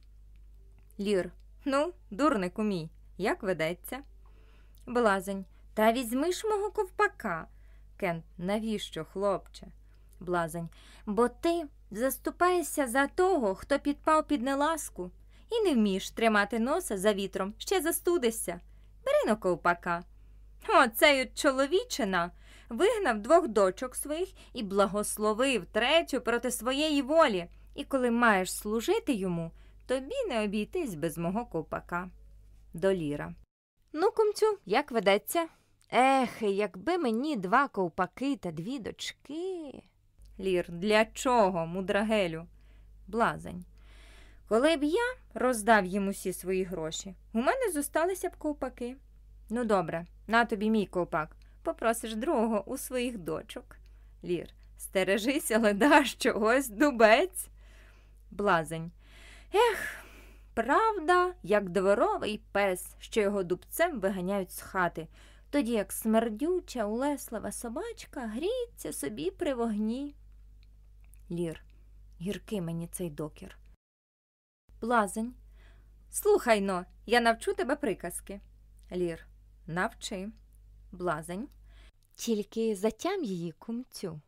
Лір. Ну, дурнику мій, як ведеться? Блазень. Та візьми ж мого ковпака. Кент, навіщо, хлопче? Блазень. Бо ти заступаєшся за того, хто підпав під неласку, і не вмієш тримати носа за вітром, ще застудишся. Бери но ковпака. О, цей от чоловічина вигнав двох дочок своїх і благословив третю проти своєї волі. І коли маєш служити йому, тобі не обійтись без мого ковпака. До Ліра. Ну, кумцю, як ведеться? Ех, якби мені два ковпаки та дві дочки. Лір, для чого, мудрагелю? Блазень. Коли б я роздав їм усі свої гроші, у мене зосталися б ковпаки. Ну, добре, на тобі мій ковпак. Попросиш другого у своїх дочок. Лір, стережися, леда чогось дубець. Блазень. Ех, правда, як дворовий пес, що його дубцем виганяють з хати, тоді як смердюча, улеслива собачка гріється собі при вогні. Лір, гіркий мені цей докір. Блазень. Слухай но, я навчу тебе приказки. Лір. Навчи. Блазень. Тільки затям її кумцю.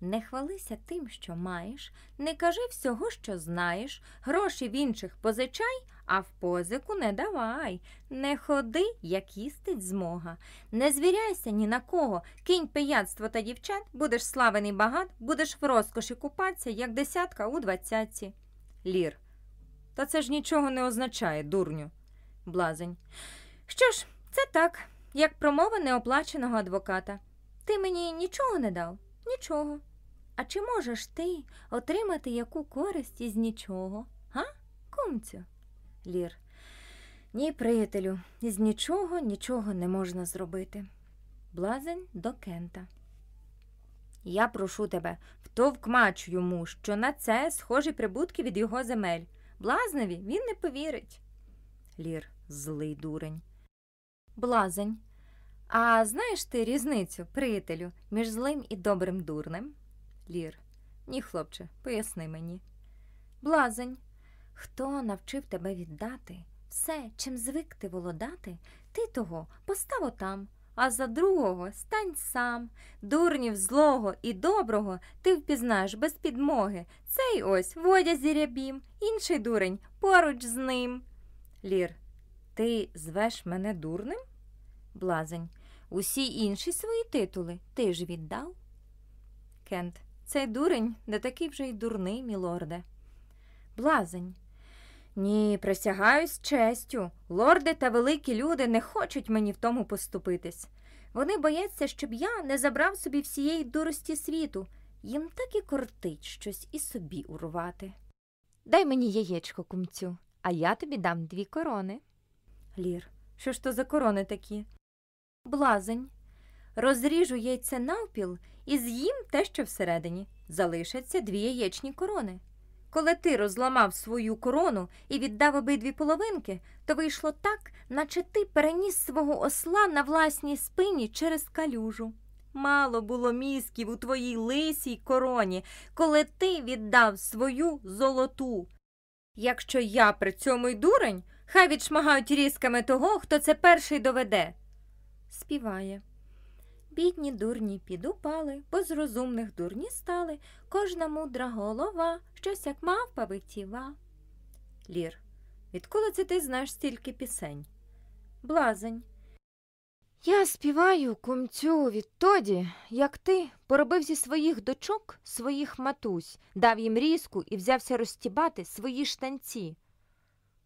Не хвалися тим, що маєш, не кажи всього, що знаєш, гроші в інших позичай, а в позику не давай. Не ходи, як їстить змога. Не звіряйся ні на кого, кинь пияцтво та дівчат, будеш славений багат, будеш в розкоші купатися, як десятка у двадцятці. Лір. Та це ж нічого не означає, дурню. Блазень. Що ж, це так, як промова неоплаченого адвоката. Ти мені нічого не дав? Нічого. А чи можеш ти отримати яку користь із нічого? Га, кумцю? Лір. Ні, приятелю, із нічого нічого не можна зробити. Блазень до Кента. Я прошу тебе, втовкмач йому, що на це схожі прибутки від його земель. Блазневі він не повірить. Лір, злий дурень. Блазень. А знаєш ти різницю, приятелю, між злим і добрим дурнем? Лір. Ні, хлопче, поясни мені. Блазень. Хто навчив тебе віддати? Все, чим звик ти володати, ти того постав отам, а за другого стань сам. Дурнів злого і доброго ти впізнаєш без підмоги. Цей ось водя зірябім, інший дурень поруч з ним. Лір. Ти звеш мене дурним? Блазень. Усі інші свої титули ти ж віддав? Кент. Цей дурень не такий вже й дурний, мілорде. Блазень. Ні, присягаюсь честю. Лорди та великі люди не хочуть мені в тому поступитись. Вони бояться, щоб я не забрав собі всієї дурості світу. Їм так і кортить щось і собі урвати. Дай мені яєчко, кумцю, а я тобі дам дві корони. Лір, що ж то за корони такі? Блазень. Розріжу яйце навпіл і з'їм те, що всередині. Залишаться дві яєчні корони. Коли ти розламав свою корону і віддав обидві половинки, то вийшло так, наче ти переніс свого осла на власній спині через калюжу. Мало було мізків у твоїй лисій короні, коли ти віддав свою золоту. Якщо я при цьому й дурень, хай відшмагають різками того, хто це перший доведе. Співає. Бідні дурні підупали, бо з розумних дурні стали, кожна мудра голова, щось як мавпа витіва. Лір. Відколи це ти знаєш стільки пісень? Блазень. Я співаю кумцю відтоді, як ти поробив зі своїх дочок своїх матусь, дав їм різку і взявся розтібати свої штанці.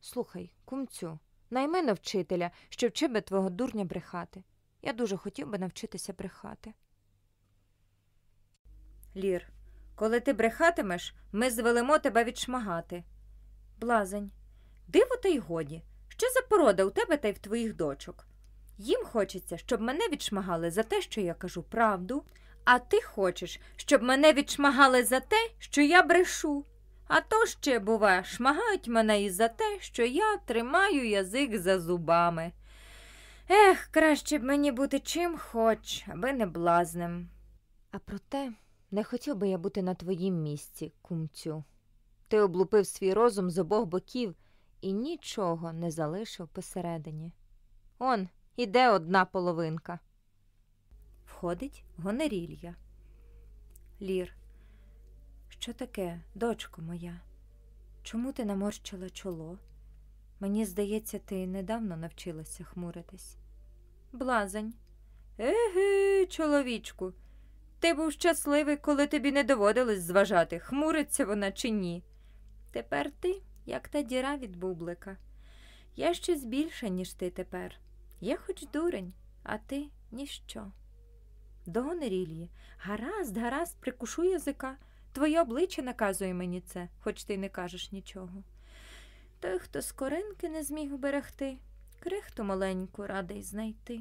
Слухай, кумцю, найми на вчителя, що вчив би твого дурня брехати. Я дуже хотів би навчитися брехати. Лір, коли ти брехатимеш, ми звелимо тебе відшмагати. Блазень. Диво та й годі. Що за порода у тебе та й в твоїх дочок? Їм хочеться, щоб мене відшмагали за те, що я кажу правду, а ти хочеш, щоб мене відшмагали за те, що я брешу. А то ще, бува, шмагають мене і за те, що я тримаю язик за зубами. Ех, краще б мені бути чим хоч, аби не блазнем. А проте не хотів би я бути на твоїм місці, кумцю. Ти облупив свій розум з обох боків і нічого не залишив посередині. Он іде одна половинка. Входить гонерілья. Лір. Що таке, дочко моя? Чому ти наморщила чоло? Мені здається, ти недавно навчилася хмуритись. Блазень. Еге, чоловічку. Ти був щасливий, коли тобі не доводилось зважати, хмуриться вона чи ні. Тепер ти, як та діра від бублика. Я щось більше, ніж ти тепер. Я хоч дурень, а ти ніщо. До гонерілії. Гаразд, гаразд, прикушу язика. Твоє обличчя наказує мені це, хоч ти не кажеш нічого. Той, хто скоринки не зміг берегти, крихту маленьку радий знайти,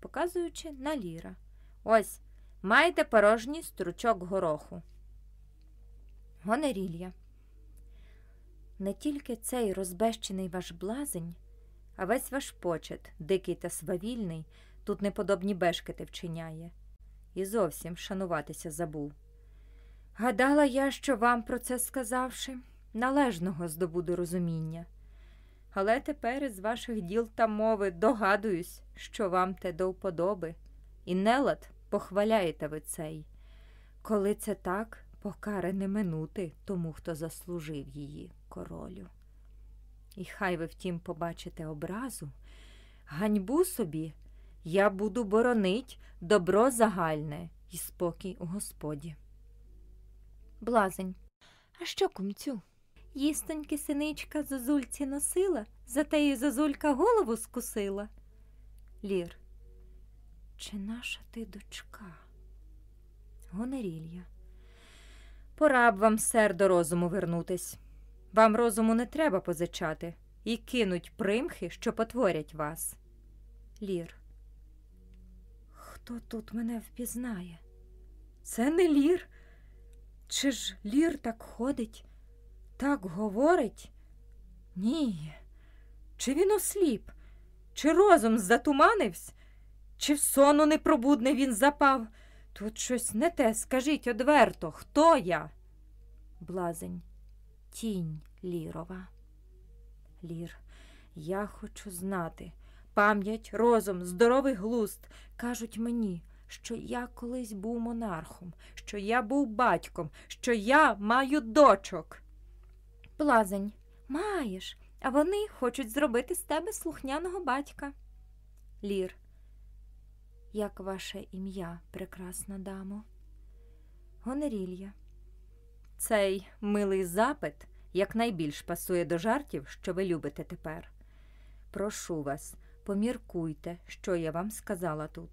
показуючи на ліра. Ось, маєте порожній стручок гороху. Гонерілля. Не тільки цей розбещений ваш блазень, а весь ваш почет, дикий та свавільний, тут неподобні бешкети вчиняє. І зовсім шануватися забув. Гадала я, що вам про це сказавши, належного здобуду розуміння. Але тепер із ваших діл та мови догадуюсь, що вам те до вподоби, і нелад похваляєте ви цей. Коли це так, покари не минути тому, хто заслужив її королю. І хай ви втім побачите образу, ганьбу собі я буду боронить добро загальне і спокій у Господі. Блазень. А що, кумцю? Їстоньки синичка зозульці носила, зате й зозулька голову скусила. Лір. Чи наша ти дочка? Гонерілля. Пора б вам, сер, до розуму вернутись. Вам розуму не треба позичати і кинуть примхи, що потворять вас. Лір. Хто тут мене впізнає? Це не лір. Чи ж лір так ходить, так говорить? Ні. Чи він осліп, чи розум затуманився, чи в сону непробудне він запав? Тут щось не те, скажіть одверто, хто я? Блазень, тінь лірова. Лір, я хочу знати. Пам'ять, розум, здоровий глузд кажуть мені, що я колись був монархом, що я був батьком, що я маю дочок. Блазень, маєш, а вони хочуть зробити з тебе слухняного батька. Лір, як ваше ім'я, прекрасна дамо? Гонерілля. Цей милий запит якнайбільш пасує до жартів, що ви любите тепер. Прошу вас, поміркуйте, що я вам сказала тут.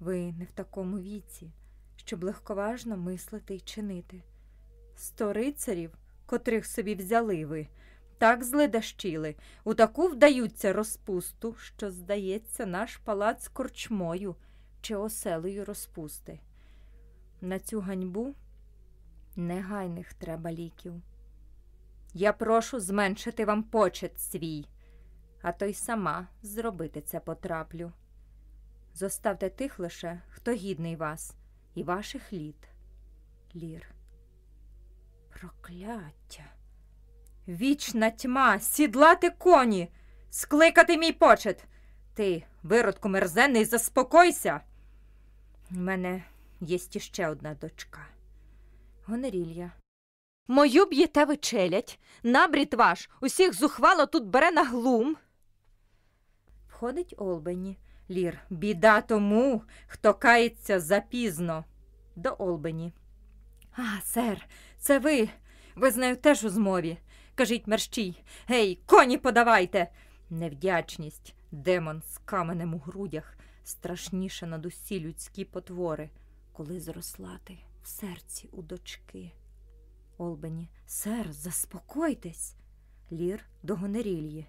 Ви не в такому віці, щоб легковажно мислити й чинити. Сто рицарів, котрих собі взяли ви, так зледащили, у таку вдаються розпусту, що, здається, наш палац корчмою чи оселею розпусти. На цю ганьбу негайних треба ліків. Я прошу зменшити вам почет свій, а то й сама зробити це потраплю. Зоставте тих лише, хто гідний вас і ваших літ. Лір. Прокляття. Вічна тьма, сідлати коні, скликати мій почет. Ти, виродку мерзенний, заспокойся. У мене є іще одна дочка. Гонерілля. Мою б'єте ви челядь, набрід ваш, усіх зухвало тут бере на глум. Входить Олбені. Лір, біда тому, хто кається запізно. До Олбені. А, сер, це ви. Ви з нею теж у змові. Кажіть мерщій, гей, коні подавайте. Невдячність, демон з каменем у грудях, страшніше над усі людські потвори, коли зросла ти в серці у дочки. Олбені, сер, заспокойтесь. Лір до гонерільї.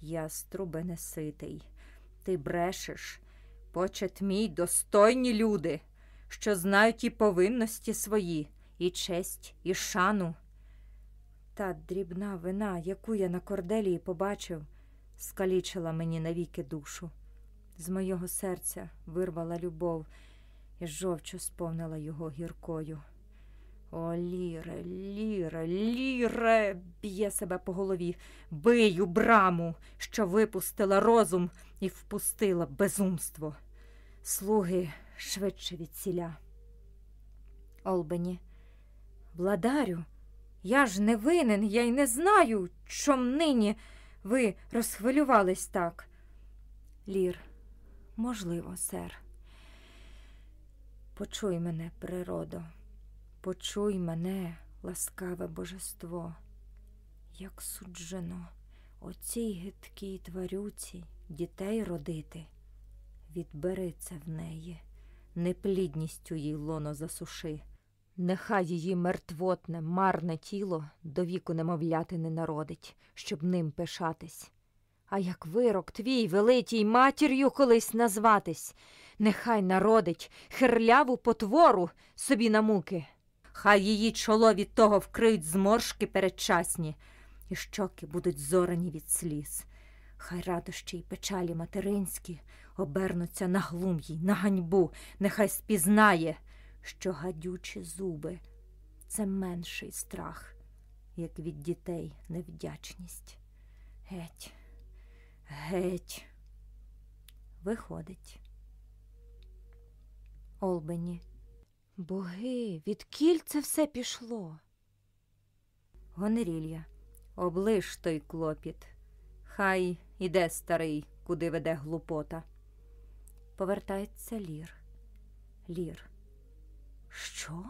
Я струбе не ситий. Ти брешеш. Почет мій достойні люди, що знають і повинності свої, і честь, і шану. Та дрібна вина, яку я на корделії побачив, скалічила мені навіки душу. З моєго серця вирвала любов і жовчу сповнила його гіркою. О, ліре, ліре, ліре, б'є себе по голові, бий у браму, що випустила розум і впустила безумство. Слуги швидше від ціля. Олбені, владарю, я ж не винен, я й не знаю, чом нині ви розхвилювались так. Лір, можливо, сер. Почуй мене, природо. Почуй мене, ласкаве божество, як суджено оцій гидкій тварюці дітей родити, відбери це в неї, неплідністю їй лоно засуши. Нехай її мертвотне, марне тіло до віку немовляти не народить, щоб ним пишатись. А як вирок твій велитій матір'ю колись назватись, нехай народить херляву потвору собі на муки. Хай її чоло від того вкриють зморшки передчасні, і щоки будуть зорані від сліз. Хай радощі й печалі материнські обернуться на глум їй, на ганьбу, нехай спізнає, що гадючі зуби це менший страх, як від дітей невдячність. Геть, геть, виходить. Олбені. Боги, відкіль це все пішло? Гонерілля, оближ той клопіт. Хай іде старий, куди веде глупота. Повертається лір. Лір. Що?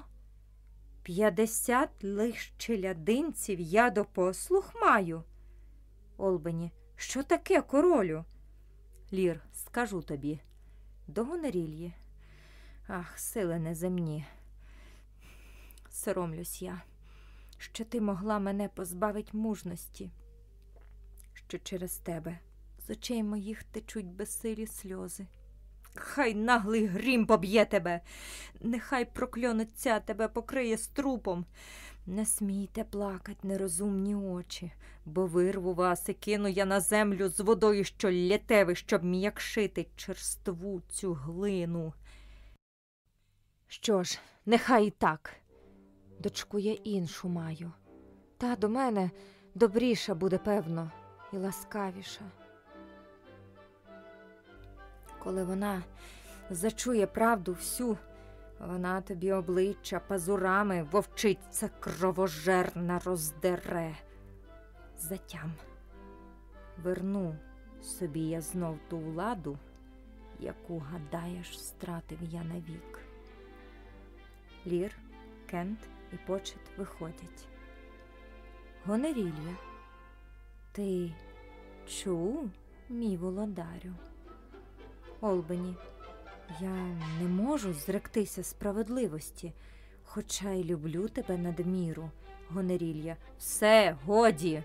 П'ятдесят лиш челядинців я до послух маю? Олбені, що таке, королю? Лір, скажу тобі. До гонерільї. Ах, сили неземні. Соромлюсь я, що ти могла мене позбавить мужності, що через тебе з очей моїх течуть безсилі сльози. Хай наглий грім поб'є тебе, нехай прокльонуться тебе покриє струпом. Не смійте плакать, нерозумні очі, бо вирву вас і кину я на землю з водою, що лєтеви, щоб м'якшити черству цю глину. Що ж, нехай і так. Дочку я іншу маю. Та до мене добріша буде, певно, і ласкавіша. Коли вона зачує правду всю, вона тобі обличчя пазурами вовчиця кровожерна роздере. Затям верну собі я знов ту владу, яку, гадаєш, стратив я навік. Лір, Кент і почет виходять. Гонерілля, ти чув, мій володарю? Олбені, я не можу зректися справедливості, хоча й люблю тебе надміру, Гонерілля. Все, годі.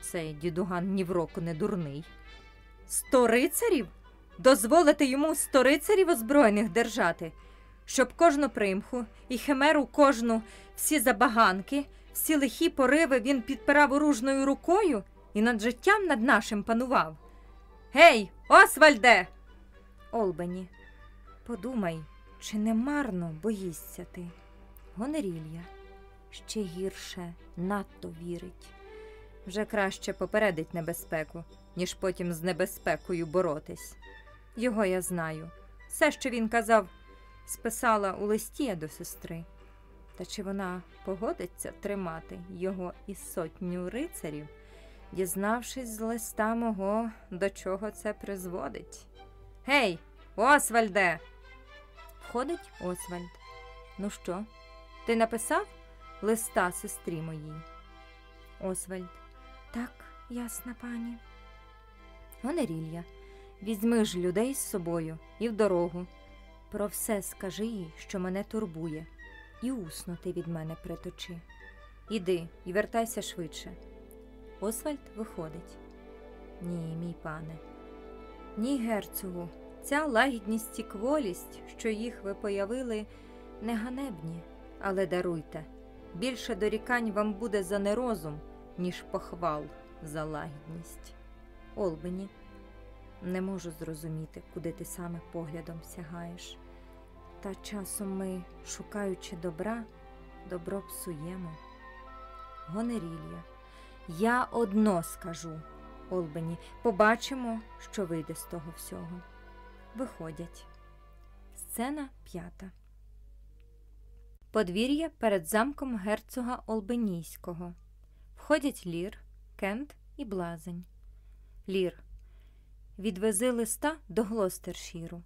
Цей дідуган ні в року не дурний. Сто рицарів? Дозволити йому сто рицарів озброєних держати, щоб кожну примху і химеру кожну, всі забаганки, всі лихі пориви він підпирав оружною рукою і над життям над нашим панував. Гей, Освальде! Олбані, подумай, чи не марно боїшся ти? Гонерілля ще гірше надто вірить. Вже краще попередить небезпеку, ніж потім з небезпекою боротись. Його я знаю. Все, що він казав, списала у листі до сестри. Та чи вона погодиться тримати його із сотню рицарів, дізнавшись з листа мого, до чого це призводить? Гей, Освальде! Входить Освальд. Ну що, ти написав листа сестрі моїй? Освальд. Так, ясна пані. Гонерілля, візьми ж людей з собою і в дорогу. Про все скажи їй, що мене турбує, і усно ти від мене приточи. Іди і вертайся швидше. Освальд виходить. Ні, мій пане. Ні, герцогу, ця лагідність і кволість, що їх ви появили, не ганебні, але даруйте. Більше дорікань вам буде за нерозум, ніж похвал за лагідність. Олбені, не можу зрозуміти, куди ти саме поглядом сягаєш. Та часом ми, шукаючи добра, добро псуємо. Гонерілля, я одно скажу, Олбені, побачимо, що вийде з того всього. Виходять. Сцена п'ята. Подвір'я перед замком герцога Олбенійського. Входять Лір, Кент і Блазень. Лір. Відвези листа до Глостершіру.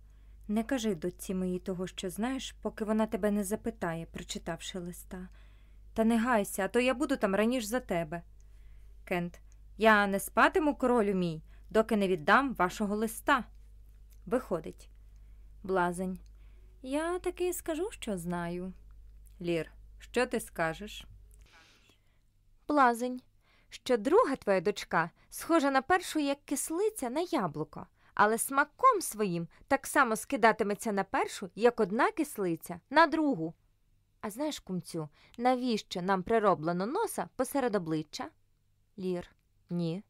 Не кажи дочці моїй того, що знаєш, поки вона тебе не запитає, прочитавши листа. Та не гайся, а то я буду там раніше за тебе. Кент. Я не спатиму королю мій, доки не віддам вашого листа. Виходить. Блазень. Я таки скажу, що знаю. Лір, що ти скажеш? Блазень, що друга твоя дочка схожа на першу, як кислиця на яблуко, але смаком своїм так само скидатиметься на першу, як одна кислиця на другу. А знаєш, кумцю, навіщо нам прироблено носа посеред обличчя? Лір. Ні.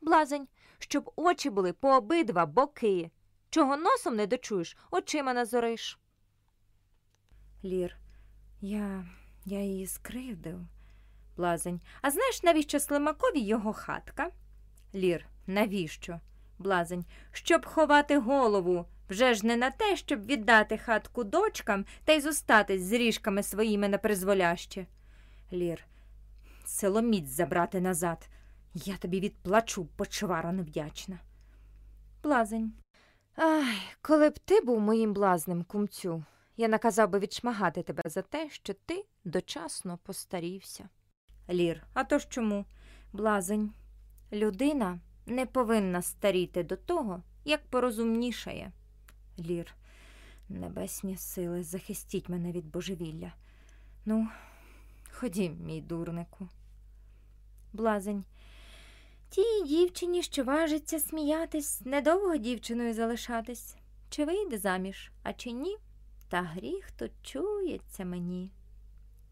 Блазень, щоб очі були по обидва боки. Чого носом не дочуєш, очима назориш. Лір. Я. я її скривдив. Блазень. А знаєш, навіщо Слимакові його хатка? Лір. Навіщо? Блазень. Щоб ховати голову. Вже ж не на те, щоб віддати хатку дочкам та й зостатись з ріжками своїми на призволяще. Лір. Силоміць забрати назад. Я тобі відплачу, почвара невдячна. Блазень. Ай, коли б ти був моїм блазнем, кумцю, я наказав би відшмагати тебе за те, що ти дочасно постарівся. Лір, а то ж чому? Блазень. Людина не повинна старіти до того, як порозумнішає. Лір, небесні сили, захистіть мене від божевілля. Ну, ходім, мій дурнику. Блазень. Тій дівчині, що важиться сміятись, недовго дівчиною залишатись. Чи вийде заміж, а чи ні? Та гріх тут чується мені.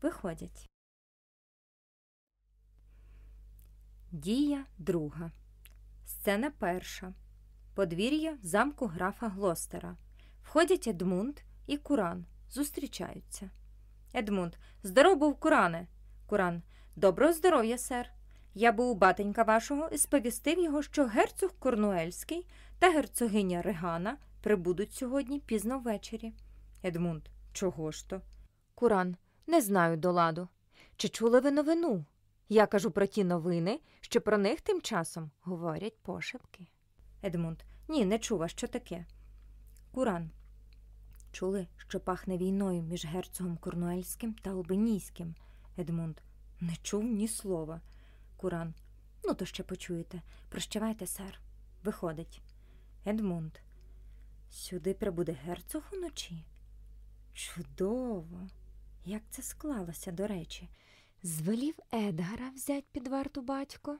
Виходять. Дія друга. Сцена перша. Подвір'я замку графа Глостера. Входять Едмунд і Куран. Зустрічаються. Едмунд. Здоров був, Куране. Куран. Доброго здоров'я, сер. Я був у батенька вашого і сповістив його, що герцог Корнуельський та герцогиня Регана прибудуть сьогодні пізно ввечері. Едмунд. Чого ж то? Куран. Не знаю до ладу. Чи чули ви новину? Я кажу про ті новини, що про них тим часом говорять пошепки. Едмунд. Ні, не чув, а що таке. Куран. Чули, що пахне війною між герцогом Корнуельським та Албенійським. Едмунд. Не чув ні слова. Куран. Ну, то ще почуєте. Прощавайте, сер. Виходить. Едмунд. Сюди прибуде герцог уночі. Чудово. Як це склалося, до речі. Звелів Едгара взять під варту батько.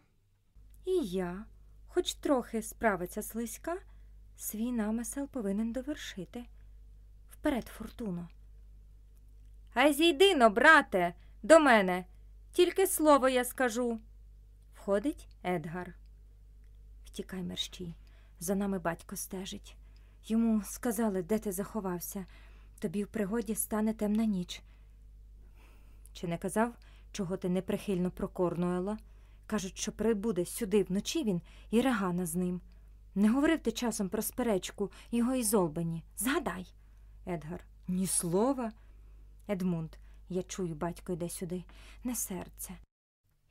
І я, хоч трохи справиться слизька, свій намисел повинен довершити. Вперед, фортуно. Ай зійди но, брате, до мене. Тільки слово я скажу. Входить Едгар. Втікай, мерщій. За нами батько стежить. Йому сказали, де ти заховався. Тобі в пригоді стане темна ніч. Чи не казав, чого ти неприхильно прокорнуела? Кажуть, що прибуде сюди вночі він і регана з ним. Не говорив ти часом про сперечку його із Олбані. Згадай. Едгар. Ні слова. Едмунд, я чую, батько йде сюди, не серце.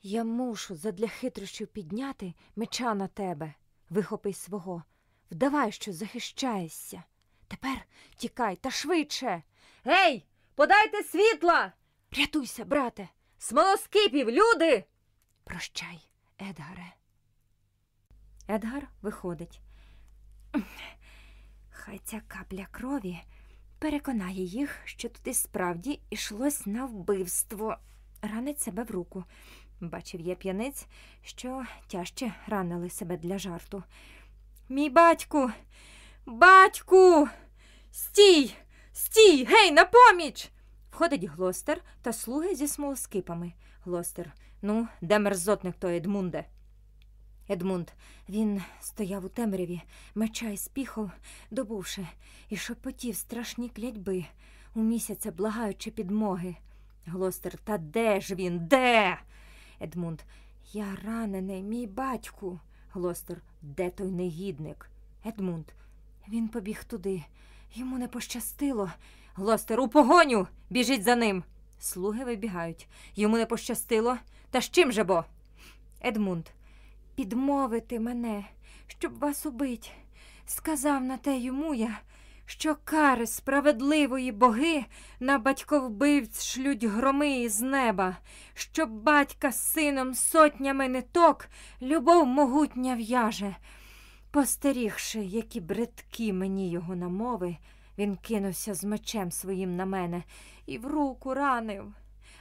Я мушу задля хитрощів підняти меча на тебе. Вихопи свого. Вдавай, що захищаєшся. Тепер тікай та швидше. Гей, подайте світла. Рятуйся, брате. Смолоскипів, люди. Прощай, Едгаре. Едгар виходить. Хай ця капля крові переконає їх, що тут і справді ішлось на вбивство. Ранить себе в руку. Бачив я п'яниць, що тяжче ранили себе для жарту. Мій батьку, батьку, стій, стій, гей, на поміч. Входить глостер та слуги зі смолоскипами. Глостер. Ну, де мерзотник той Едмунде? Едмунд. Він стояв у темряві, меча із піхов, добувши, і шепотів страшні клятьби, у місяця благаючи підмоги. Глостер. Та де ж він? Де? Едмунд. Я ранений, мій батьку. Глостер. Де той негідник? Едмунд. Він побіг туди. Йому не пощастило. Глостер, у погоню! Біжіть за ним. Слуги вибігають. Йому не пощастило. Та з чим же бо? Едмунд. Підмовити мене, щоб вас убить. Сказав на те йому я, що кари справедливої боги на батьковбивць шлють громи із неба, щоб батька з сином сотнями ниток любов могутня в'яже. Постерігши, які бридкі мені його намови, він кинувся з мечем своїм на мене і в руку ранив.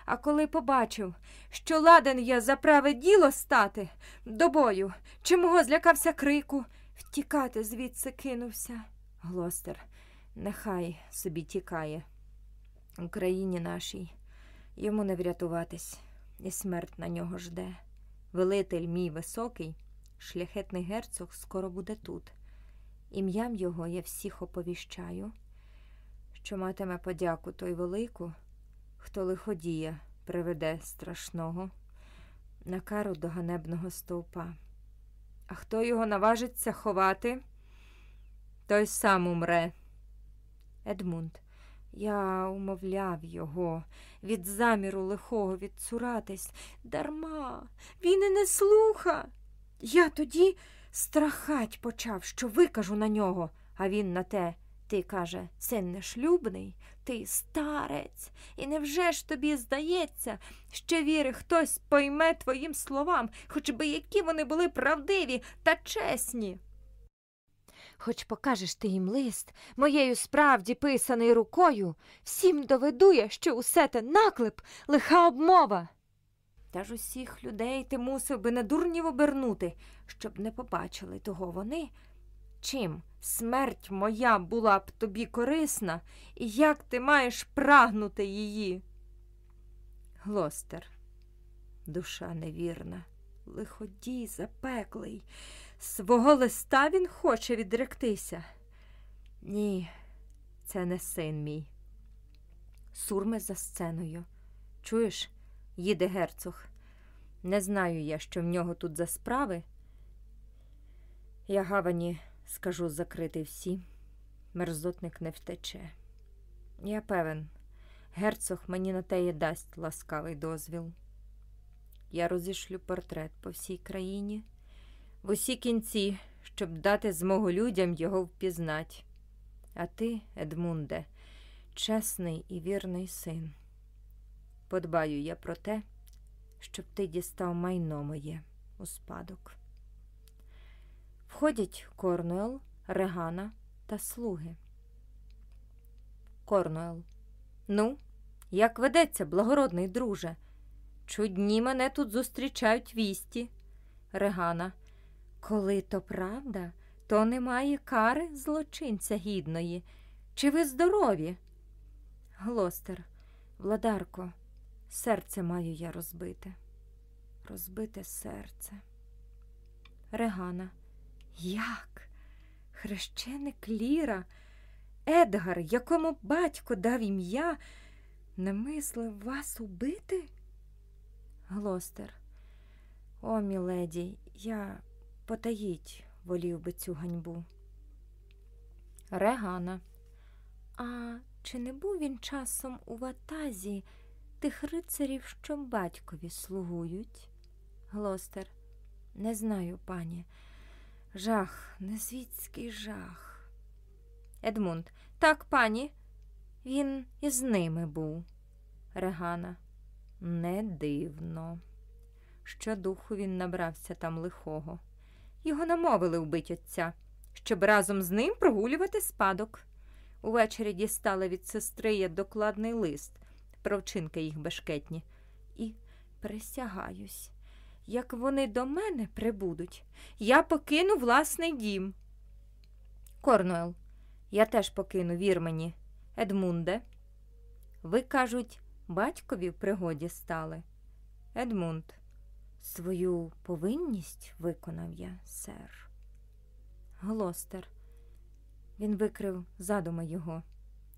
А коли побачив, що ладен я за праве діло стати до бою, чи мого злякався крику, втікати звідси кинувся. Глостер, нехай собі тікає. Україні нашій йому не врятуватись, і смерть на нього жде. Велитель мій високий, шляхетний герцог скоро буде тут. Ім'ям його я всіх оповіщаю, що матиме подяку той велику, хто лиходія приведе страшного на кару до ганебного стовпа. А хто його наважиться ховати, той сам умре. Едмунд, я умовляв його від заміру лихого відцуратись. Дарма, він і не слуха. Я тоді страхать почав, що викажу на нього, а він на те. Ти, каже, син нешлюбний, ти старець, і невже ж тобі здається, що віри хтось пойме твоїм словам, хоч би які вони були правдиві та чесні? Хоч покажеш ти їм лист, моєю справді писаний рукою, всім доведу я, що усе те наклеп, лиха обмова. Та ж усіх людей ти мусив би на дурнів обернути, щоб не побачили того вони. Чим смерть моя була б тобі корисна, і як ти маєш прагнути її? Глостер, душа невірна, лиходій запеклий. Свого листа він хоче відректися. Ні, це не син мій. Сурми за сценою. Чуєш, їде герцог. Не знаю я, що в нього тут за справи. Я гавані скажу закрити всі, мерзотник не втече. Я певен, герцог мені на те теє дасть ласкавий дозвіл. Я розішлю портрет по всій країні, в усі кінці, щоб дати змогу людям його впізнать. А ти, Едмунде, чесний і вірний син. Подбаю я про те, щоб ти дістав майно моє у спадок. Входять Корнуел, Регана та слуги. Корнуел. Ну, як ведеться, благородний друже? Чудні мене тут зустрічають вісті. Регана. Коли то правда, то немає кари злочинця гідної. Чи ви здорові? Глостер, владарко, серце маю я розбите. Розбите серце. Регана. Як? Хрещеник Ліра, Едгар, якому батько дав ім'я, не мислив вас убити? Глостер. О, міледі, я потаїть волів би цю ганьбу. Регана. А чи не був він часом у ватазі тих рицарів, що батькові слугують? Глостер. Не знаю, пані. Жах, несвітський жах. Едмунд. Так, пані. Він із ними був. Регана. Не дивно. Щодуху він набрався там лихого. Його намовили вбить отця, щоб разом з ним прогулювати спадок. Увечері дістала від сестри я докладний лист про вчинки їх бешкетні. І присягаюсь, як вони до мене прибудуть, я покину власний дім. Корнуел, я теж покину, вір мені. Едмунде. Ви, кажуть, батькові в пригоді стали. Едмунд. Свою повинність виконав я, сер. Глостер. Він викрив задум його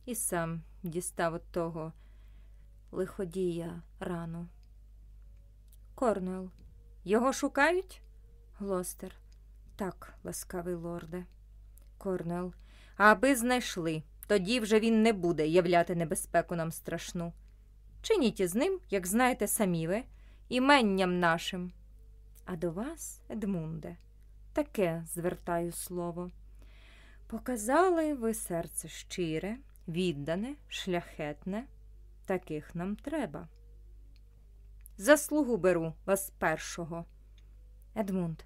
і сам дістав от того лиходія рану. Корнуел. Його шукають? Глостер. Так, ласкавий лорде. Корнуел. Аби знайшли, тоді вже він не буде являти небезпеку нам страшну. Чиніть із ним, як знаєте самі ви, іменням нашим. А до вас, Едмунде, таке звертаю слово. Показали ви серце щире, віддане, шляхетне, таких нам треба. Заслугу беру вас першого. Едмунд,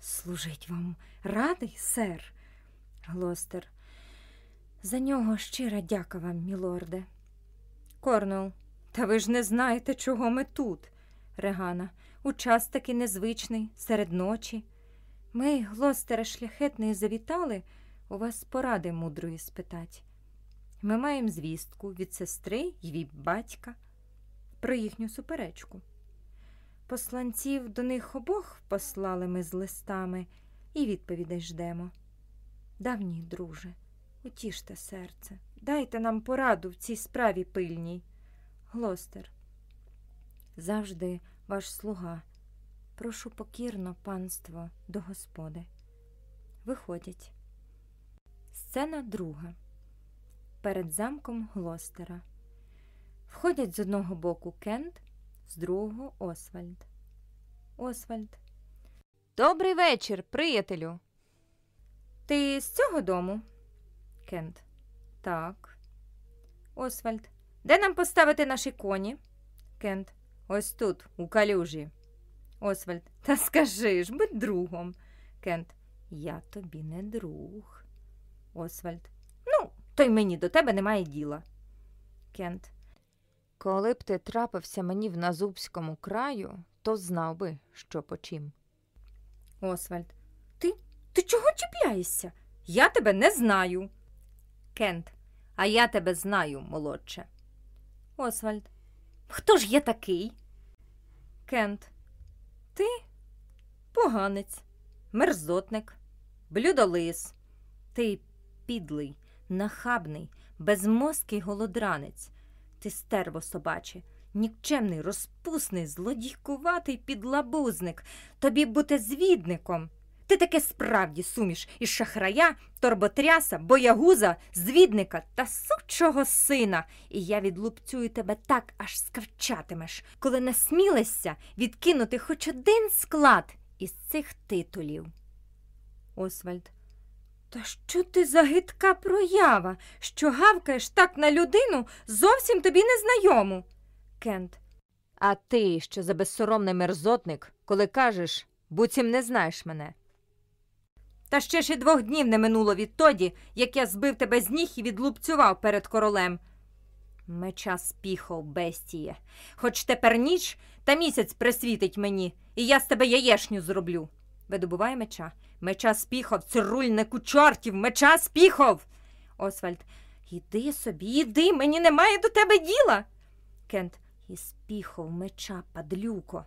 служить вам радий, сер. Глостер. За нього щира дяка вам, мілорде. Корнел, та ви ж не знаєте, чого ми тут. Регана, у час таки незвичний, серед ночі. Ми, глостере шляхетний, завітали у вас поради мудрої спитать. Ми маємо звістку від сестри й від батька про їхню суперечку. Посланців до них обох послали ми з листами і відповідей ждемо. Давній, друже, утіште серце, дайте нам пораду в цій справі пильній. Глостер, завжди ваш слуга. Прошу покірно панство до господи. Виходять. Сцена друга. Перед замком Глостера. Входять з одного боку Кент, з другого Освальд. Освальд. Добрий вечір, приятелю. Ти з цього дому? Кент. Так. Освальд. Де нам поставити наші коні? Кент. Ось тут, у калюжі. Освальд. Та скажи ж, будь другом. Кент. Я тобі не друг. Освальд. Ну, то й мені до тебе немає діла. Кент. Коли б ти трапився мені в Назубському краю, то знав би, що по чим. Освальд. Ти Ти чого чіпляєшся? Я тебе не знаю. Кент. А я тебе знаю, молодше. Освальд. Хто ж є такий? Кент. Ти поганець, мерзотник, блюдолис. Ти підлий, нахабний, безмозкий голодранець. Ти стерво собаче, нікчемний, розпусний, злодійкуватий підлабузник. Тобі бути звідником. Ти таке справді суміш із шахрая, торботряса, боягуза, звідника та сучого сина, і я відлупцюю тебе так, аж скавчатимеш, коли насмілишся відкинути хоч один склад із цих титулів. Освальд. Та що ти за гидка проява, що гавкаєш так на людину зовсім тобі незнайому? Кент. А ти, що за безсоромний мерзотник, коли кажеш, буцім не знаєш мене. Та ще ж і двох днів не минуло відтоді, як я збив тебе з ніг і відлупцював перед королем. Меча спіхов, бестіє. Хоч тепер ніч та місяць присвітить мені, і я з тебе яєшню зроблю. Видобуває меча. Меча спіхов, цирульнику чортів, меча спіхов. Освальд. Іди собі, іди, мені немає до тебе діла. Кент. І спіхов меча, падлюко.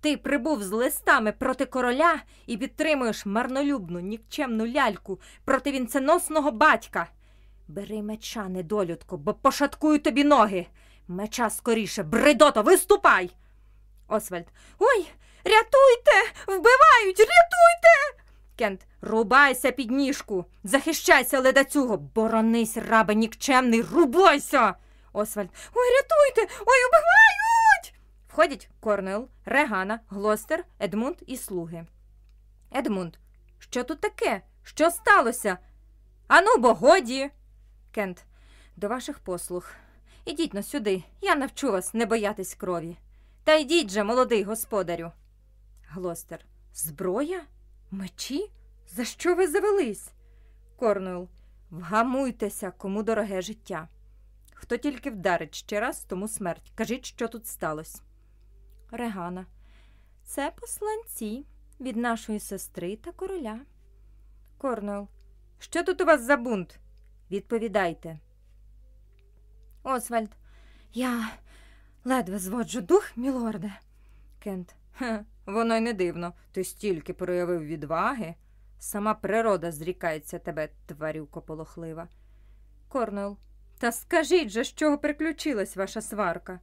Ти прибув з листами проти короля і підтримуєш марнолюбну, нікчемну ляльку проти вінценосного батька. Бери меча, недолюдко, бо пошаткую тобі ноги. Меча скоріше, бредото, виступай. Освальд. Ой, рятуйте! Вбивають, рятуйте. Кент, рубайся під ніжку, захищайся, ледацюго, боронись, рабе нікчемний, рубайся. Освальд. Ой, рятуйте! Ой, убивають! Входять Корнел, Регана, Глостер, Едмунд і слуги. Едмунд, що тут таке? Що сталося? Ану, бо годі. Кент, до ваших послуг. Ідіть но сюди, я навчу вас не боятись крові. Та йдіть же, молодий господарю. Глостер. Зброя? Мечі? За що ви завелись? Корнуел. Вгамуйтеся, кому дороге життя. Хто тільки вдарить ще раз, тому смерть. Кажіть, що тут сталося. Регана. Це посланці від нашої сестри та короля. Корнуел. Що тут у вас за бунт? Відповідайте. Освальд. Я ледве зводжу дух, мілорде. Кент. Хе, воно й не дивно. Ти стільки проявив відваги. Сама природа зрікається тебе, тварюко полохлива. Корнел. Та скажіть же, з чого приключилась ваша сварка?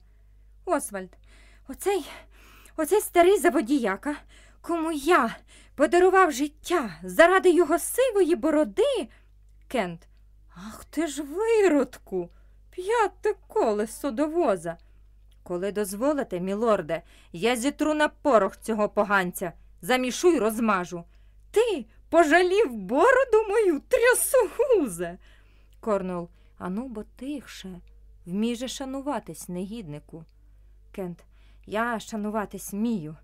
Освальд. Оцей, оцей старий заводіяка, кому я подарував життя заради його сивої бороди. Кент. Ах ти ж виродку, п'яте колесо до воза. Коли дозволите, мілорде, я зітру на порох цього поганця, замішу й розмажу. Ти пожалів бороду мою трясогузе. Корнул, ану, бо тихше, вмій шануватись, негіднику. Кент, я шануватись вмію,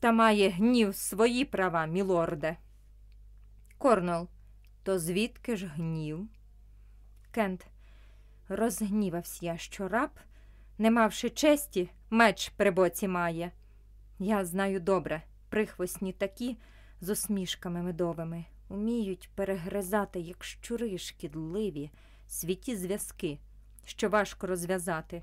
та має гнів свої права, мілорде. Корнел, то звідки ж гнів? Кент, розгнівався я, що раб, не мавши честі, меч при боці має. Я знаю добре, прихвостні такі з усмішками медовими уміють перегризати, як щури шкідливі, світі зв'язки, що важко розв'язати.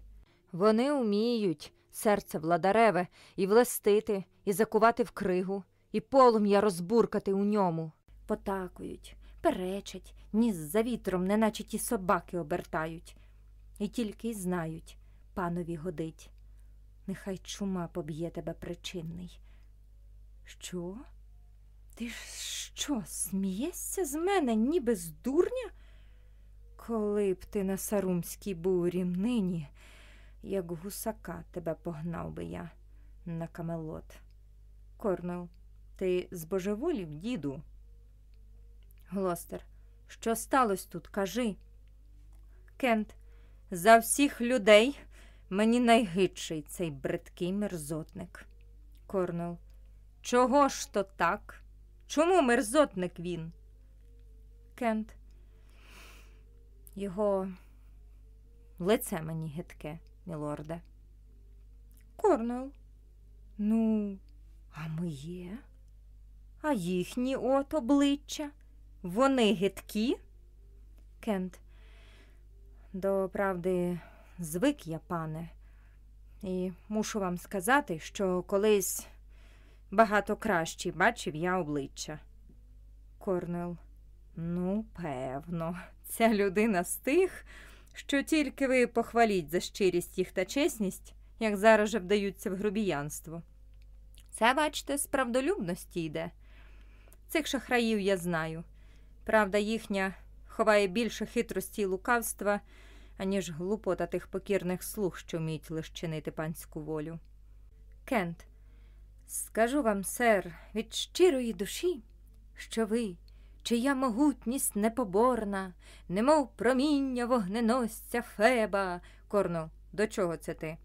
Вони уміють серце владареве і влестити, і закувати в кригу, і полум'я розбуркати у ньому. Потакують, перечать, ніс за вітром, неначе ті собаки обертають. І тільки й знають, панові годить. Нехай чума поб'є тебе причинний. Що? Ти ж що, смієшся з мене, ніби з дурня? Коли б ти на сарумській бурі нині, як гусака тебе погнав би я на камелот. Корнел, ти збожеволів, діду? Глостер, що сталося тут? Кажи. Кент, за всіх людей мені найгидший цей бридкий мерзотник. Корнел, чого ж то так? Чому мерзотник він? Кент. Його лице мені гидке, мілорде. Корнел. Ну, а моє? А їхні от обличчя? Вони гидкі? Кент. До правди, звик я, пане, і мушу вам сказати, що колись багато кращі бачив я обличчя. Корнел. Ну, певно, ця людина з тих, що тільки ви похваліть за щирість їх та чесність, як зараз же вдаються в грубіянство. Це, бачите, з правдолюбності йде. Цих шахраїв я знаю. Правда, їхня ховає більше хитрості й лукавства, аніж глупота тих покірних слуг, що вміють лиш чинити панську волю. Кент, скажу вам, сер, від щирої душі, що ви, чия могутність непоборна, немов проміння вогненосця Феба. Корно, до чого це ти?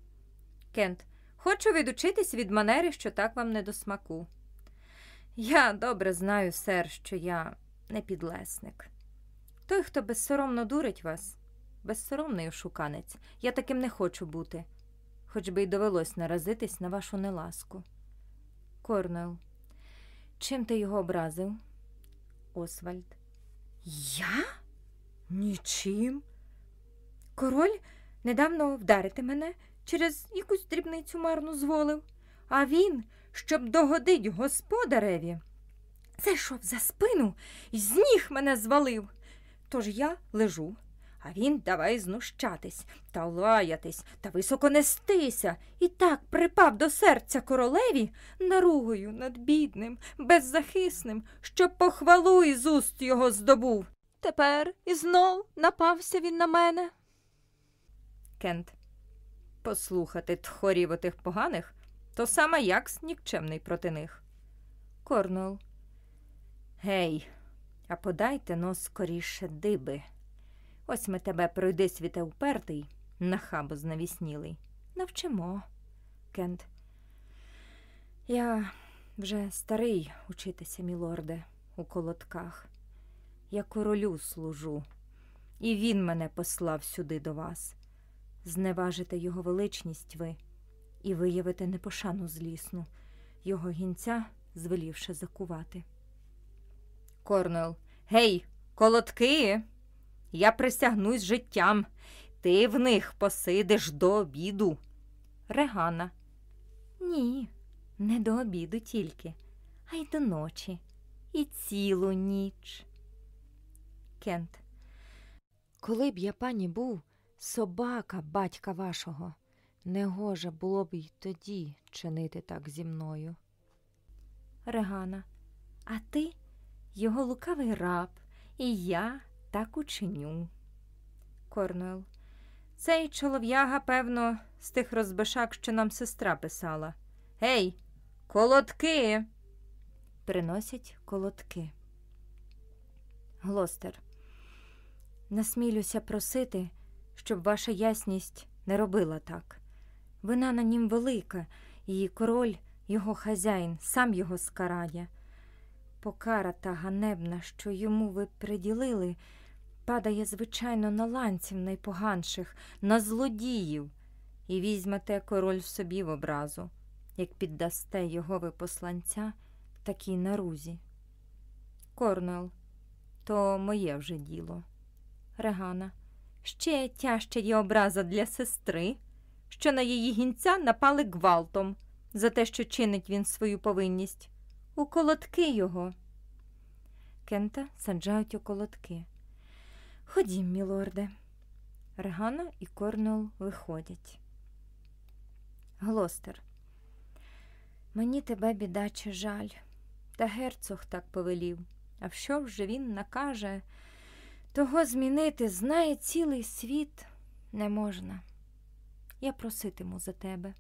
Кент, хочу відучитись від манери, що так вам не до смаку. Я добре знаю, сер, що я не підлесник. Той, хто безсоромно дурить вас, безсоромний ошуканець. Я таким не хочу бути, хоч би й довелось наразитись на вашу неласку. Корнел, Чим ти його образив? Освальд. Я? Нічим. Король недавно вдарити мене через якусь дрібницю марну зволив, а він, щоб догодить господареві, зайшов за спину і з ніг мене звалив. Тож я лежу, а він давай знущатись та лаятись та високо нестися, і так припав до серця королеві наругою над бідним, беззахисним, що похвалу із уст його здобув. Тепер і знов напався він на мене. Кент. Послухати тхорів отих поганих то саме як нікчемний проти них. Корнуел. Гей, а подайте но скоріше диби. Ось ми тебе пройди світе упертий, нахабо знавіснілий. Навчимо. Кент. Я вже старий учитися, мілорде, у колотках. Я королю служу, і він мене послав сюди до вас. Зневажите його величність ви і виявите непошану злісну, його гінця звелівши закувати. Корнел. Гей, колотки. Я присягнусь життям. Ти в них посидиш до обіду. Регана. Ні, не до обіду тільки, а й до ночі. І цілу ніч. Кент. Коли б я пані був собака батька вашого, негоже було б й тоді чинити так зі мною. Регана. А ти його лукавий раб, і я так учиню. Корнуел. Цей чолов'яга, певно, з тих розбишак, що нам сестра писала. Гей, колотки. Приносять колотки. Глостер. Насмілюся просити, щоб ваша ясність не робила так. Вина на нім велика, і король, його хазяїн, сам його скарає. Покара та ганебна, що йому ви приділили, падає, звичайно, на ланців найпоганших, на злодіїв, і візьмете король собі в образу, як піддасте його ви посланця такій нарузі. Корнел, то моє вже діло. Регана, ще тяжча є образа для сестри, що на її гінця напали гвалтом за те, що чинить він свою повинність. У колотки його. Кента саджають у колотки. Ходім, мілорде. Регана і Корнел виходять. Глостер. Мені тебе, бідаче, жаль. Та герцог так повелів. А що вже він накаже? Того змінити знає цілий світ не можна. Я проситиму за тебе.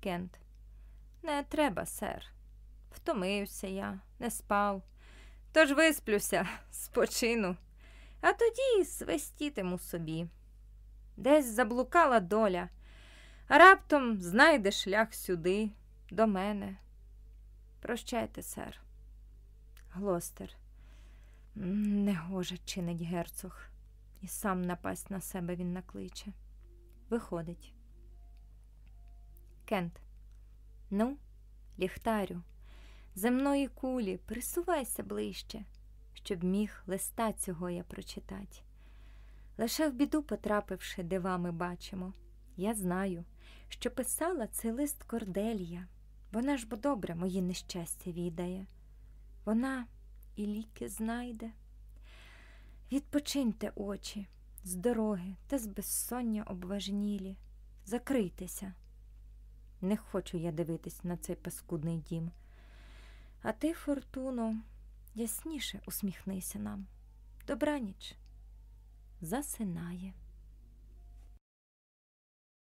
Кент. Не треба, сер. Втомився я, не спав. Тож висплюся, спочину, а тоді свистітиму собі. Десь заблукала доля, а раптом знайде шлях сюди, до мене. Прощайте, сер. Глостер. Негоже чинить герцог, і сам напасть на себе він накличе. Виходить. Кент. Ну, ліхтарю, земної кулі, присувайся ближче, щоб міг листа цього я прочитать. Лише в біду потрапивши, дива ми бачимо. Я знаю, що писала цей лист Корделія. Вона ж бо добре мої нещастя відає. Вона і ліки знайде. Відпочиньте очі з дороги та з безсоння обважнілі. Закрийтеся. Не хочу я дивитись на цей паскудний дім. А ти, Фортуно, ясніше усміхнися нам. Добраніч. Засинає.